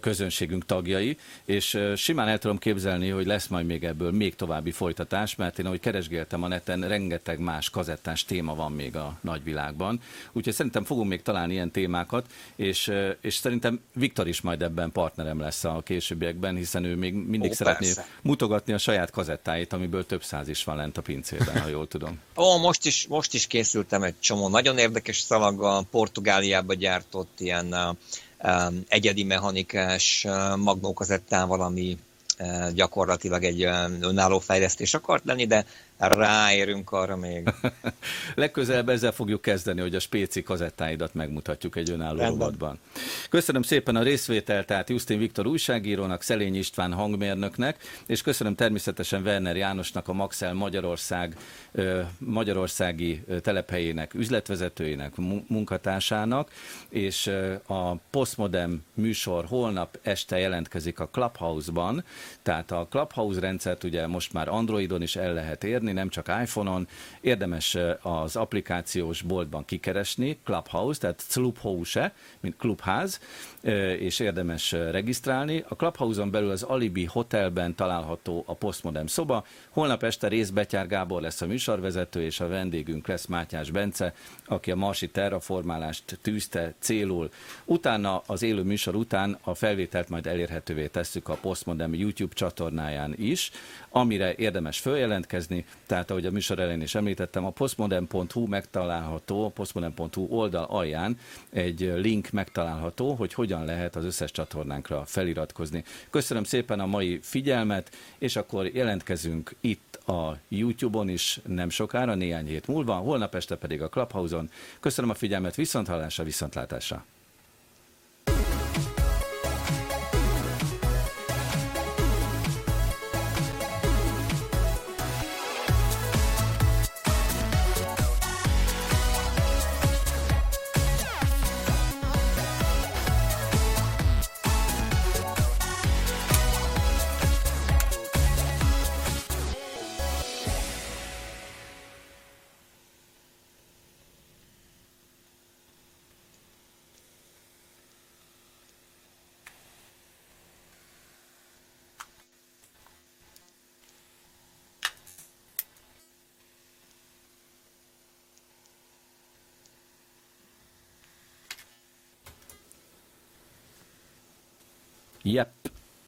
közönségünk tagjai, és simán el tudom képzelni, hogy lesz majd még ebből még további folytatás, mert én ahogy keresgéltem a neten, rengeteg más kazettás téma van még a nagyvilágban. Úgyhogy szerintem fogunk még találni ilyen témákat, és, és szerintem Viktor is majd ebben partnerem lesz a későbbiekben, hiszen ő még mindig Ó, szeretné persze. mutogatni a saját kazettáit, amiből több száz is van lent a pincében, ha jól tudom. Ó, most is, most is készültem egy csomó nagyon érdekes szalaggal, Portugáliába gyártott ilyen Um, egyedi mechanikás uh, magnókazettával, ami uh, gyakorlatilag egy um, önálló fejlesztés akart lenni, de ráérünk arra még. [laughs] Legközelebb ezzel fogjuk kezdeni, hogy a spéci kazettáidat megmutatjuk egy önálló Rendben. robotban. Köszönöm szépen a részvételt, tehát Justin Viktor újságírónak, Szelény István hangmérnöknek, és köszönöm természetesen Werner Jánosnak, a Maxel Magyarország, Magyarországi telephelyének üzletvezetőjének, munkatársának, és a Postmodem műsor holnap este jelentkezik a Clubhouse-ban, tehát a Clubhouse rendszert ugye most már Androidon is el lehet érni, nem csak iPhone-on. Érdemes az applikációs boltban kikeresni, Clubhouse, tehát Clubhouse, mint klubház, és érdemes regisztrálni. A Clubhouse-on belül az Alibi Hotelben található a Postmodern szoba. Holnap este részbetyár Gábor lesz a műsorvezető, és a vendégünk lesz Mátyás Bence, aki a marsi terraformálást tűzte célul. Utána, az élő műsor után a felvételt majd elérhetővé tesszük a Postmodern YouTube csatornáján is, amire érdemes följelentkezni, tehát ahogy a műsor elején is említettem, a postmodern.hu megtalálható, a postmodern.hu oldal alján egy link megtalálható, hogy hogyan lehet az összes csatornánkra feliratkozni. Köszönöm szépen a mai figyelmet, és akkor jelentkezünk itt a YouTube-on is nem sokára, néhány hét múlva, holnap este pedig a Clubhouse-on. Köszönöm a figyelmet, viszonthallásra, viszontlátásra! Yep.